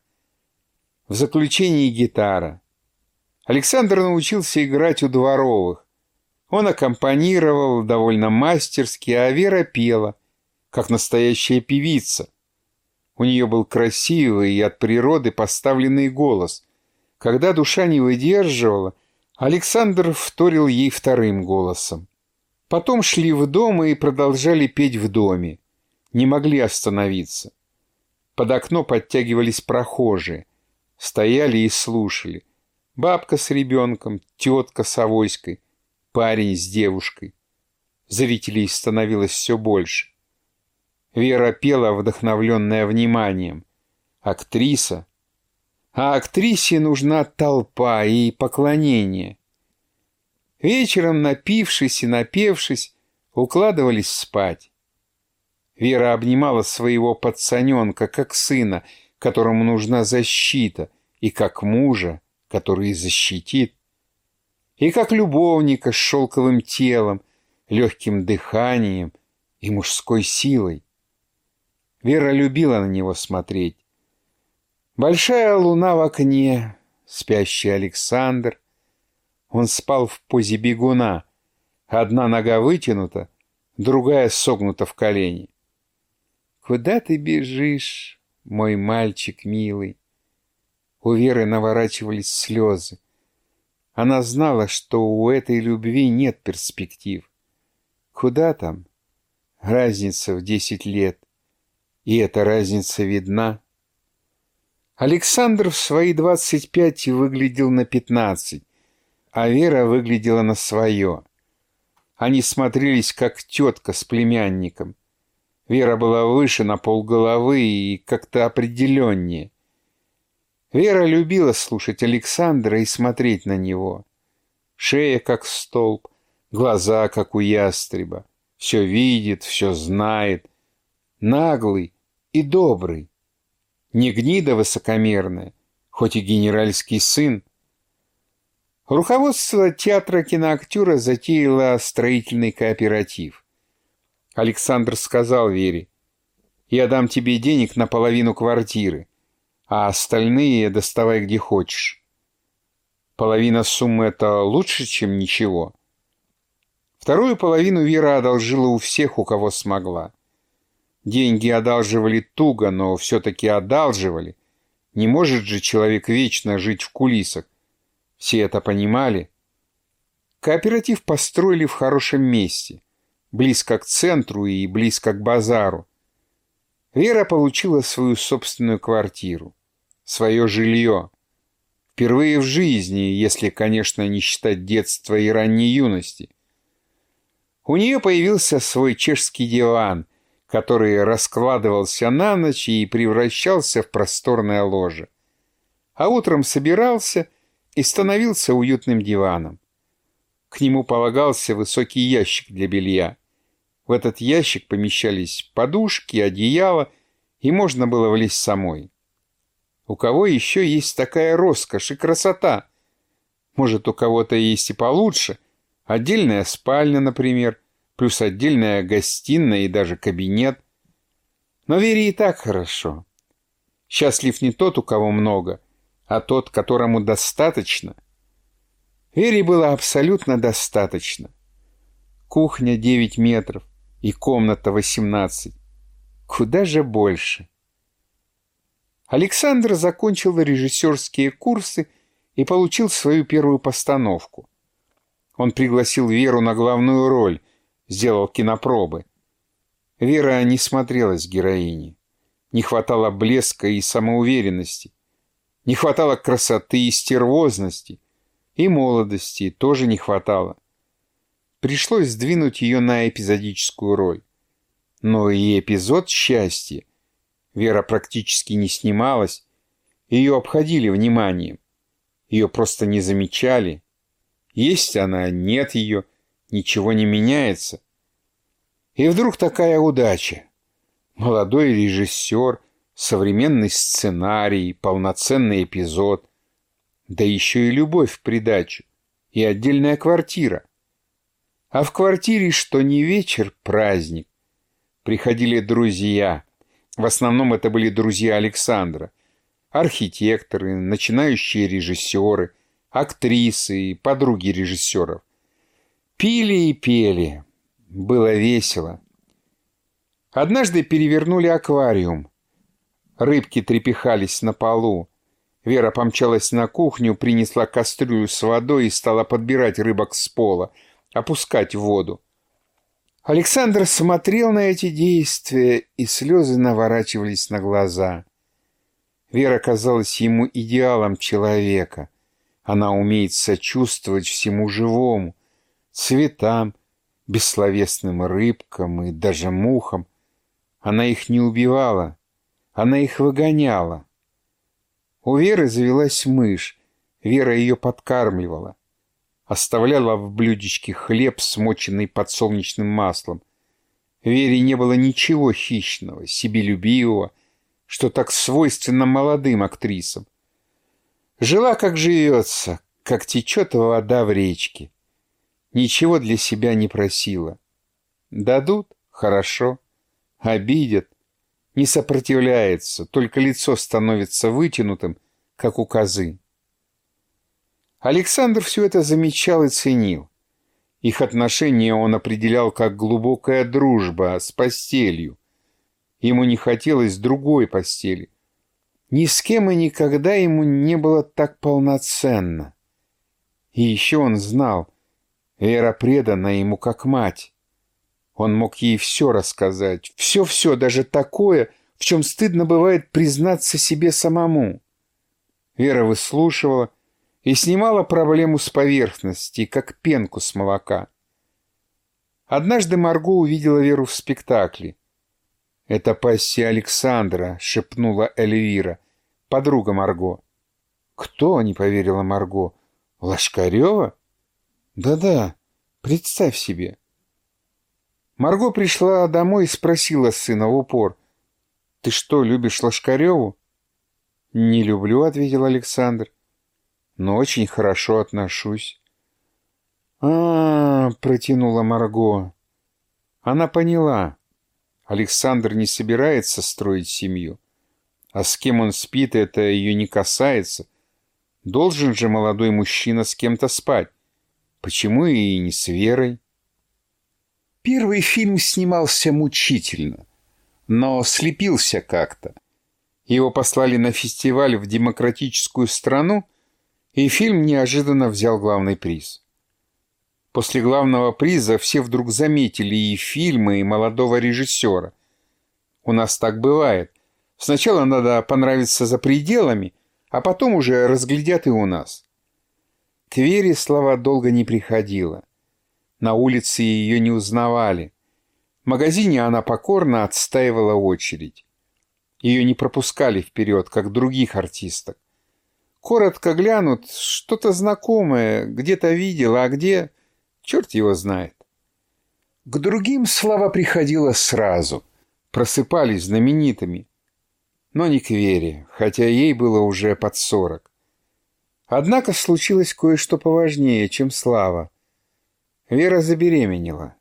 В заключении гитара. Александр научился играть у дворовых. Он аккомпанировал довольно мастерски, а Вера пела, как настоящая певица. У нее был красивый и от природы поставленный голос. Когда душа не выдерживала, Александр вторил ей вторым голосом. Потом шли в дом и продолжали петь в доме. Не могли остановиться. Под окно подтягивались прохожие. Стояли и слушали. Бабка с ребенком, тетка с авоськой, парень с девушкой. Зрителей становилось все больше. Вера пела, вдохновленная вниманием. Актриса. А актрисе нужна толпа и поклонение. Вечером, напившись и напевшись, укладывались спать. Вера обнимала своего пацаненка, как сына, которому нужна защита, и как мужа, который защитит, и как любовника с шелковым телом, легким дыханием и мужской силой. Вера любила на него смотреть. Большая луна в окне, спящий Александр. Он спал в позе бегуна. Одна нога вытянута, другая согнута в колени. «Куда ты бежишь, мой мальчик милый?» У Веры наворачивались слезы. Она знала, что у этой любви нет перспектив. Куда там? Разница в десять лет и эта разница видна. Александр в свои двадцать пять выглядел на пятнадцать, а Вера выглядела на свое. Они смотрелись как тетка с племянником. Вера была выше на полголовы и как-то определеннее. Вера любила слушать Александра и смотреть на него. Шея как столб, глаза как у ястреба. Все видит, все знает. Наглый, и добрый. Не гнида высокомерная, хоть и генеральский сын. Руководство театра киноактера затеяло строительный кооператив. Александр сказал Вере, «Я дам тебе денег на половину квартиры, а остальные доставай где хочешь». Половина суммы — это лучше, чем ничего. Вторую половину Вера одолжила у всех, у кого смогла. Деньги одалживали туго, но все-таки одалживали. Не может же человек вечно жить в кулисах. Все это понимали. Кооператив построили в хорошем месте, близко к центру и близко к базару. Вера получила свою собственную квартиру, свое жилье. Впервые в жизни, если, конечно, не считать детства и ранней юности. У нее появился свой чешский диван – который раскладывался на ночь и превращался в просторное ложе. А утром собирался и становился уютным диваном. К нему полагался высокий ящик для белья. В этот ящик помещались подушки, одеяло, и можно было влезть самой. У кого еще есть такая роскошь и красота? Может, у кого-то есть и получше. Отдельная спальня, например, плюс отдельная гостиная и даже кабинет. Но Вере и так хорошо. Счастлив не тот, у кого много, а тот, которому достаточно. Вере было абсолютно достаточно. Кухня 9 метров и комната 18. Куда же больше? Александр закончил режиссерские курсы и получил свою первую постановку. Он пригласил Веру на главную роль, сделал кинопробы. Вера не смотрелась героиней. Не хватало блеска и самоуверенности. Не хватало красоты и стервозности. И молодости тоже не хватало. Пришлось сдвинуть ее на эпизодическую роль. Но и эпизод счастья. Вера практически не снималась. Ее обходили вниманием. Ее просто не замечали. Есть она, нет ее, ничего не меняется. И вдруг такая удача. Молодой режиссер, современный сценарий, полноценный эпизод. Да еще и любовь в придачу. И отдельная квартира. А в квартире, что не вечер, праздник. Приходили друзья. В основном это были друзья Александра. Архитекторы, начинающие режиссеры, актрисы и подруги режиссеров. Пили и пели. Было весело. Однажды перевернули аквариум. Рыбки трепехались на полу. Вера помчалась на кухню, принесла кастрюлю с водой и стала подбирать рыбок с пола, опускать в воду. Александр смотрел на эти действия, и слезы наворачивались на глаза. Вера казалась ему идеалом человека. Она умеет сочувствовать всему живому, цветам, бессловесным рыбкам и даже мухам. Она их не убивала, она их выгоняла. У Веры завелась мышь, Вера ее подкармливала. Оставляла в блюдечке хлеб, смоченный подсолнечным маслом. Вере не было ничего хищного, себелюбивого, что так свойственно молодым актрисам. Жила, как живется, как течет вода в речке. Ничего для себя не просила. Дадут — хорошо. Обидят — не сопротивляется, только лицо становится вытянутым, как у козы. Александр все это замечал и ценил. Их отношения он определял как глубокая дружба с постелью. Ему не хотелось другой постели. Ни с кем и никогда ему не было так полноценно. И еще он знал, Вера предана ему как мать. Он мог ей все рассказать, все-все, даже такое, в чем стыдно бывает признаться себе самому. Вера выслушивала и снимала проблему с поверхности, как пенку с молока. Однажды Марго увидела Веру в спектакле. «Это пассия Александра», — шепнула Эльвира, подруга Марго. «Кто?» — не поверила Марго. «Лошкарева?» «Да-да, представь себе». Марго пришла домой и спросила сына в упор. «Ты что, любишь Лошкареву?» «Не люблю», — ответил Александр. «Но очень хорошо отношусь». А, -а, -а протянула Марго. Она поняла. Александр не собирается строить семью. А с кем он спит, это ее не касается. Должен же молодой мужчина с кем-то спать. Почему и не с Верой? Первый фильм снимался мучительно, но слепился как-то. Его послали на фестиваль в демократическую страну, и фильм неожиданно взял главный приз. После главного приза все вдруг заметили и фильмы, и молодого режиссера. У нас так бывает. Сначала надо понравиться за пределами, а потом уже разглядят и у нас. К Вере слова долго не приходило. На улице ее не узнавали. В магазине она покорно отстаивала очередь. Ее не пропускали вперед, как других артисток. Коротко глянут, что-то знакомое, где-то видела, а где, черт его знает. К другим слова приходило сразу, просыпались знаменитыми. Но не к Вере, хотя ей было уже под сорок. Однако случилось кое-что поважнее, чем слава. Вера забеременела.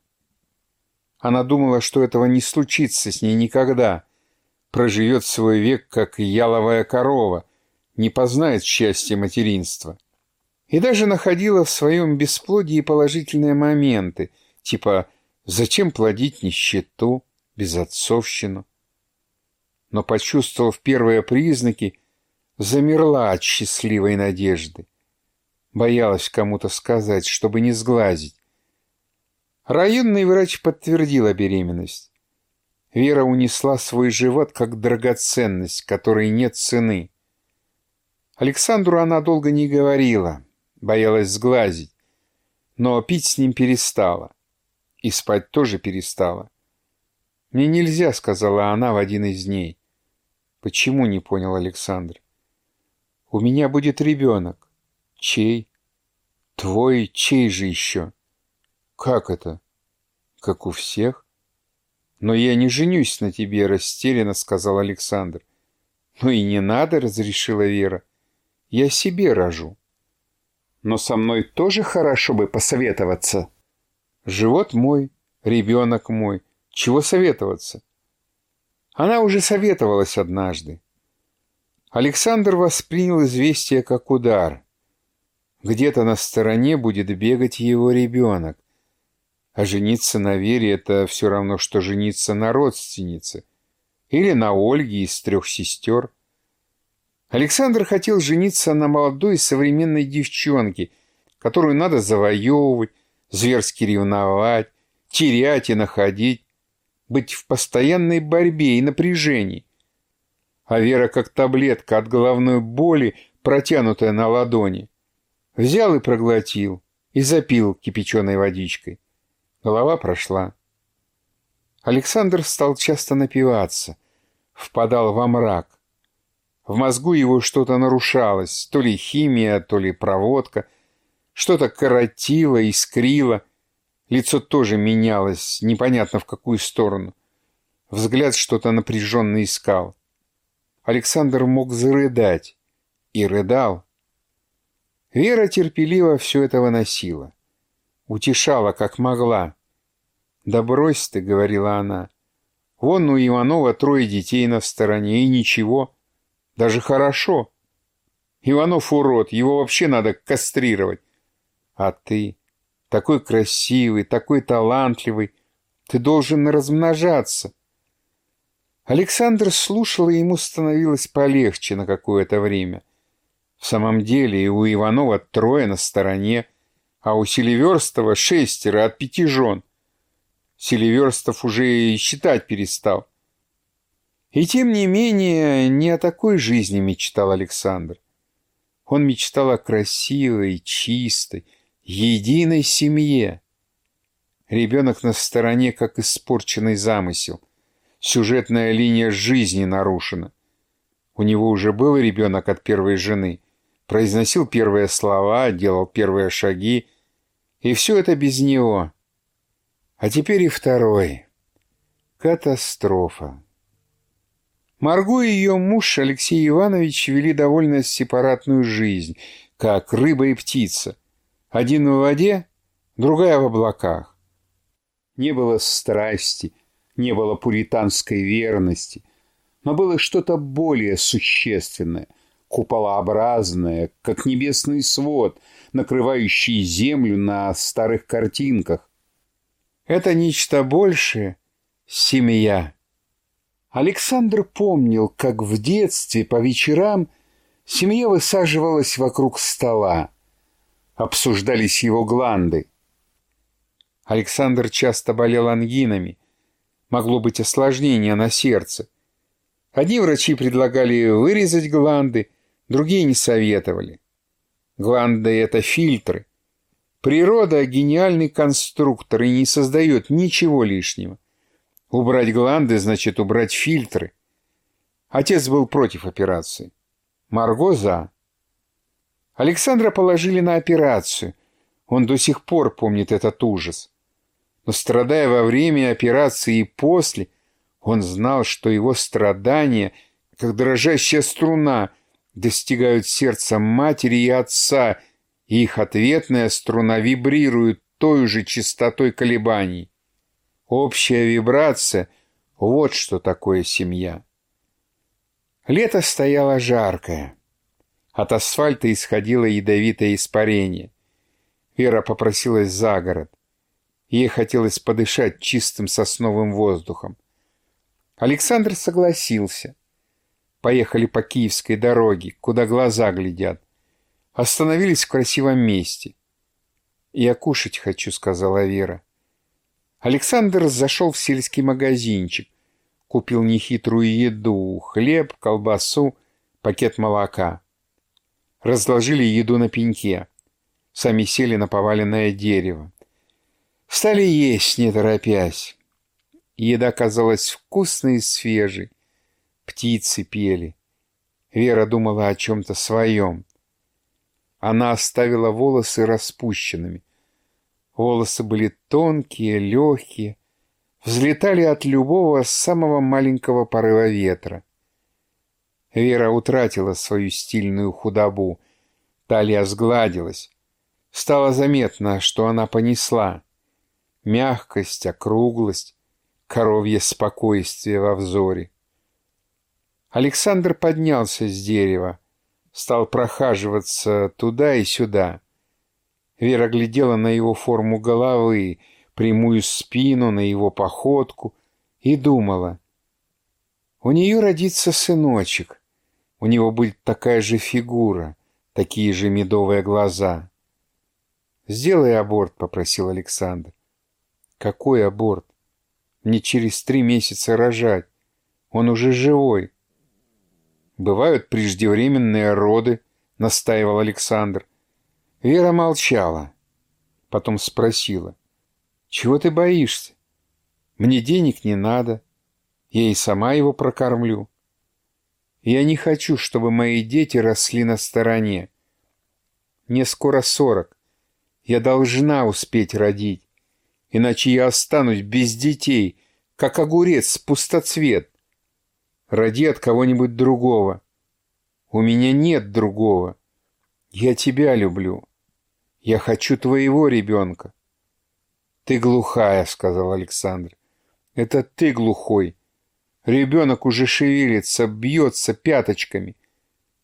Она думала, что этого не случится с ней никогда. Проживет свой век, как яловая корова, не познает счастья материнства. И даже находила в своем бесплодии положительные моменты, типа «Зачем плодить нищету, безотцовщину?» но, почувствовав первые признаки, замерла от счастливой надежды. Боялась кому-то сказать, чтобы не сглазить. Районный врач подтвердила беременность. Вера унесла свой живот как драгоценность, которой нет цены. Александру она долго не говорила, боялась сглазить, но пить с ним перестала. И спать тоже перестала. «Мне нельзя», — сказала она в один из дней. «Почему?» — не понял Александр. «У меня будет ребенок». «Чей?» «Твой, чей же еще?» «Как это?» «Как у всех?» «Но я не женюсь на тебе», — растерянно сказал Александр. «Ну и не надо», — разрешила Вера. «Я себе рожу». «Но со мной тоже хорошо бы посоветоваться». «Живот мой, ребенок мой. Чего советоваться?» Она уже советовалась однажды. Александр воспринял известие как удар. Где-то на стороне будет бегать его ребенок. А жениться на Вере — это все равно, что жениться на родственнице. Или на Ольге из трех сестер. Александр хотел жениться на молодой современной девчонке, которую надо завоевывать, зверски ревновать, терять и находить, быть в постоянной борьбе и напряжении. А Вера как таблетка от головной боли, протянутая на ладони. Взял и проглотил, и запил кипяченой водичкой. Голова прошла. Александр стал часто напиваться, впадал во мрак. В мозгу его что-то нарушалось, то ли химия, то ли проводка. Что-то коротило, искрило. Лицо тоже менялось, непонятно в какую сторону. Взгляд что-то напряженно искал. Александр мог зарыдать. И рыдал. Вера терпеливо все это выносила утешала, как могла. «Да брось ты», — говорила она. «Вон у Иванова трое детей на стороне, и ничего. Даже хорошо. Иванов урод, его вообще надо кастрировать. А ты, такой красивый, такой талантливый, ты должен размножаться». Александр слушал, и ему становилось полегче на какое-то время. В самом деле и у Иванова трое на стороне, а у Селиверстова шестеро от пяти жен. Селиверстов уже и считать перестал. И тем не менее, не о такой жизни мечтал Александр. Он мечтал о красивой, чистой, единой семье. Ребенок на стороне, как испорченный замысел. Сюжетная линия жизни нарушена. У него уже был ребенок от первой жены. Произносил первые слова, делал первые шаги, и все это без него. А теперь и второй. Катастрофа. Марго и ее муж Алексей Иванович вели довольно сепаратную жизнь, как рыба и птица. Один в воде, другая в облаках. Не было страсти, не было пуританской верности, но было что-то более существенное — куполообразное, как небесный свод, накрывающий землю на старых картинках. Это нечто большее — семья. Александр помнил, как в детстве по вечерам семья высаживалась вокруг стола. Обсуждались его гланды. Александр часто болел ангинами. Могло быть осложнение на сердце. Одни врачи предлагали вырезать гланды, другие не советовали. Гланды — это фильтры. Природа — гениальный конструктор и не создает ничего лишнего. Убрать гланды значит убрать фильтры. Отец был против операции. Марго за. Александра положили на операцию. Он до сих пор помнит этот ужас. Но страдая во время операции и после, он знал, что его страдания, как дрожащая струна — достигают сердца матери и отца, и их ответная струна вибрирует той же частотой колебаний. Общая вибрация — вот что такое семья. Лето стояло жаркое. От асфальта исходило ядовитое испарение. Вера попросилась за город. Ей хотелось подышать чистым сосновым воздухом. Александр согласился — поехали по киевской дороге, куда глаза глядят. Остановились в красивом месте. «Я кушать хочу», — сказала Вера. Александр зашел в сельский магазинчик, купил нехитрую еду, хлеб, колбасу, пакет молока. Разложили еду на пеньке. Сами сели на поваленное дерево. Стали есть, не торопясь. Еда казалась вкусной и свежей. Птицы пели. Вера думала о чем-то своем. Она оставила волосы распущенными. Волосы были тонкие, легкие, взлетали от любого самого маленького порыва ветра. Вера утратила свою стильную худобу. Талия сгладилась. Стало заметно, что она понесла. Мягкость, округлость, коровье спокойствие во взоре. Александр поднялся с дерева, стал прохаживаться туда и сюда. Вера глядела на его форму головы, прямую спину, на его походку и думала. У нее родится сыночек, у него будет такая же фигура, такие же медовые глаза. «Сделай аборт», — попросил Александр. «Какой аборт? Мне через три месяца рожать. Он уже живой». «Бывают преждевременные роды», — настаивал Александр. Вера молчала. Потом спросила. «Чего ты боишься? Мне денег не надо. Я и сама его прокормлю. Я не хочу, чтобы мои дети росли на стороне. Мне скоро сорок. Я должна успеть родить, иначе я останусь без детей, как огурец, пустоцвет. Роди от кого-нибудь другого. У меня нет другого. Я тебя люблю. Я хочу твоего ребенка. Ты глухая, сказал Александр. Это ты глухой. Ребенок уже шевелится, бьется пяточками.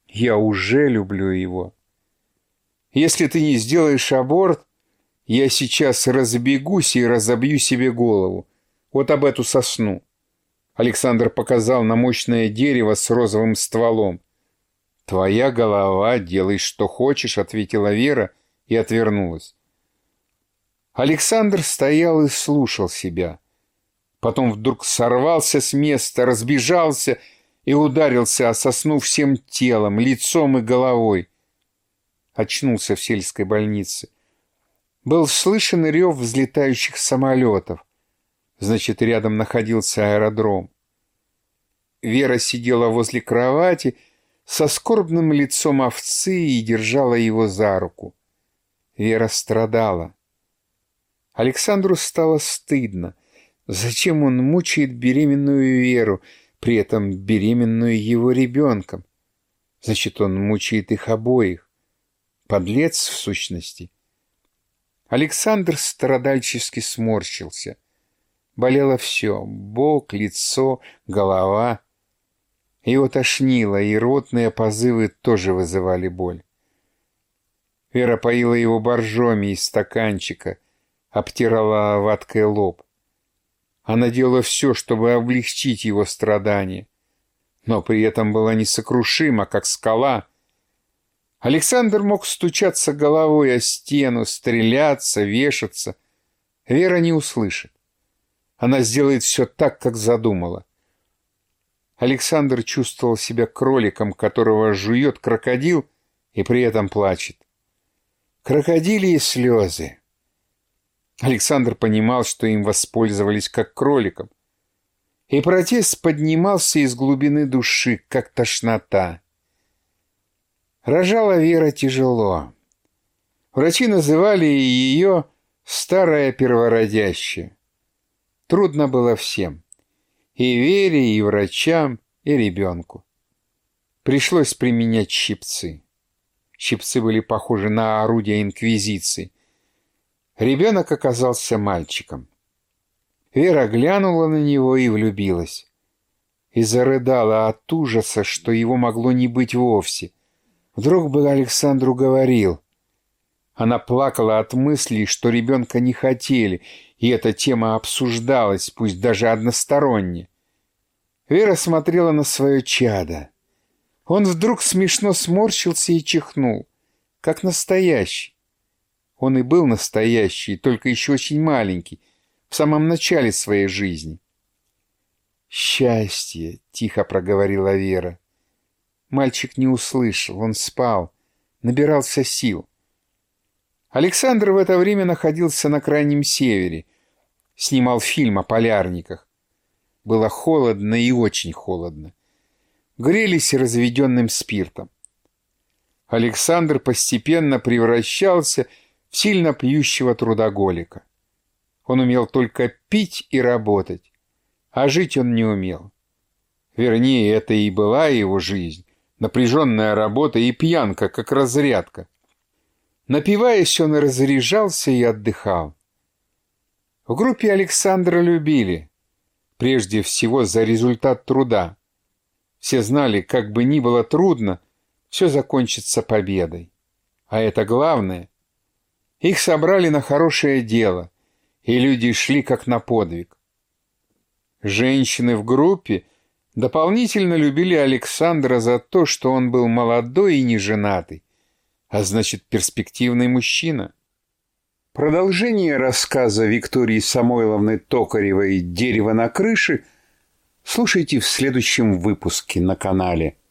Я уже люблю его. Если ты не сделаешь аборт, я сейчас разбегусь и разобью себе голову. Вот об эту сосну. Александр показал на мощное дерево с розовым стволом. «Твоя голова, делай что хочешь», — ответила Вера и отвернулась. Александр стоял и слушал себя. Потом вдруг сорвался с места, разбежался и ударился о сосну всем телом, лицом и головой очнулся в сельской больнице. Был слышен рев взлетающих самолетов. Значит, рядом находился аэродром. Вера сидела возле кровати со скорбным лицом овцы и держала его за руку. Вера страдала. Александру стало стыдно. Зачем он мучает беременную Веру, при этом беременную его ребенком? Значит, он мучает их обоих. Подлец, в сущности. Александр страдальчески сморщился. Болело все — бок, лицо, голова. Его тошнило, и ротные позывы тоже вызывали боль. Вера поила его боржоми из стаканчика, обтирала ваткой лоб. Она делала все, чтобы облегчить его страдания, но при этом была несокрушима, как скала — Александр мог стучаться головой о стену, стреляться, вешаться. Вера не услышит. Она сделает все так, как задумала. Александр чувствовал себя кроликом, которого жует крокодил и при этом плачет. Крокодилии слезы. Александр понимал, что им воспользовались как кроликом. И протест поднимался из глубины души, как тошнота. Рожала Вера тяжело. Врачи называли ее «старая первородящая». Трудно было всем. И Вере, и врачам, и ребенку. Пришлось применять щипцы. Щипцы были похожи на орудия инквизиции. Ребенок оказался мальчиком. Вера глянула на него и влюбилась. И зарыдала от ужаса, что его могло не быть вовсе, Вдруг бы Александру говорил. Она плакала от мыслей, что ребенка не хотели, и эта тема обсуждалась, пусть даже односторонне. Вера смотрела на свое чадо. Он вдруг смешно сморщился и чихнул, как настоящий. Он и был настоящий, только еще очень маленький, в самом начале своей жизни. «Счастье!» — тихо проговорила Вера. Мальчик не услышал, он спал, набирался сил. Александр в это время находился на Крайнем Севере, снимал фильм о полярниках. Было холодно и очень холодно. Грелись разведенным спиртом. Александр постепенно превращался в сильно пьющего трудоголика. Он умел только пить и работать, а жить он не умел. Вернее, это и была его жизнь, напряженная работа и пьянка, как разрядка. Напиваясь, он разряжался и отдыхал. В группе Александра любили, прежде всего за результат труда. Все знали, как бы ни было трудно, все закончится победой. А это главное. Их собрали на хорошее дело, и люди шли как на подвиг. Женщины в группе дополнительно любили Александра за то, что он был молодой и неженатый, а значит перспективный мужчина. Продолжение рассказа Виктории Самойловны Токаревой «Дерево на крыше» слушайте в следующем выпуске на канале –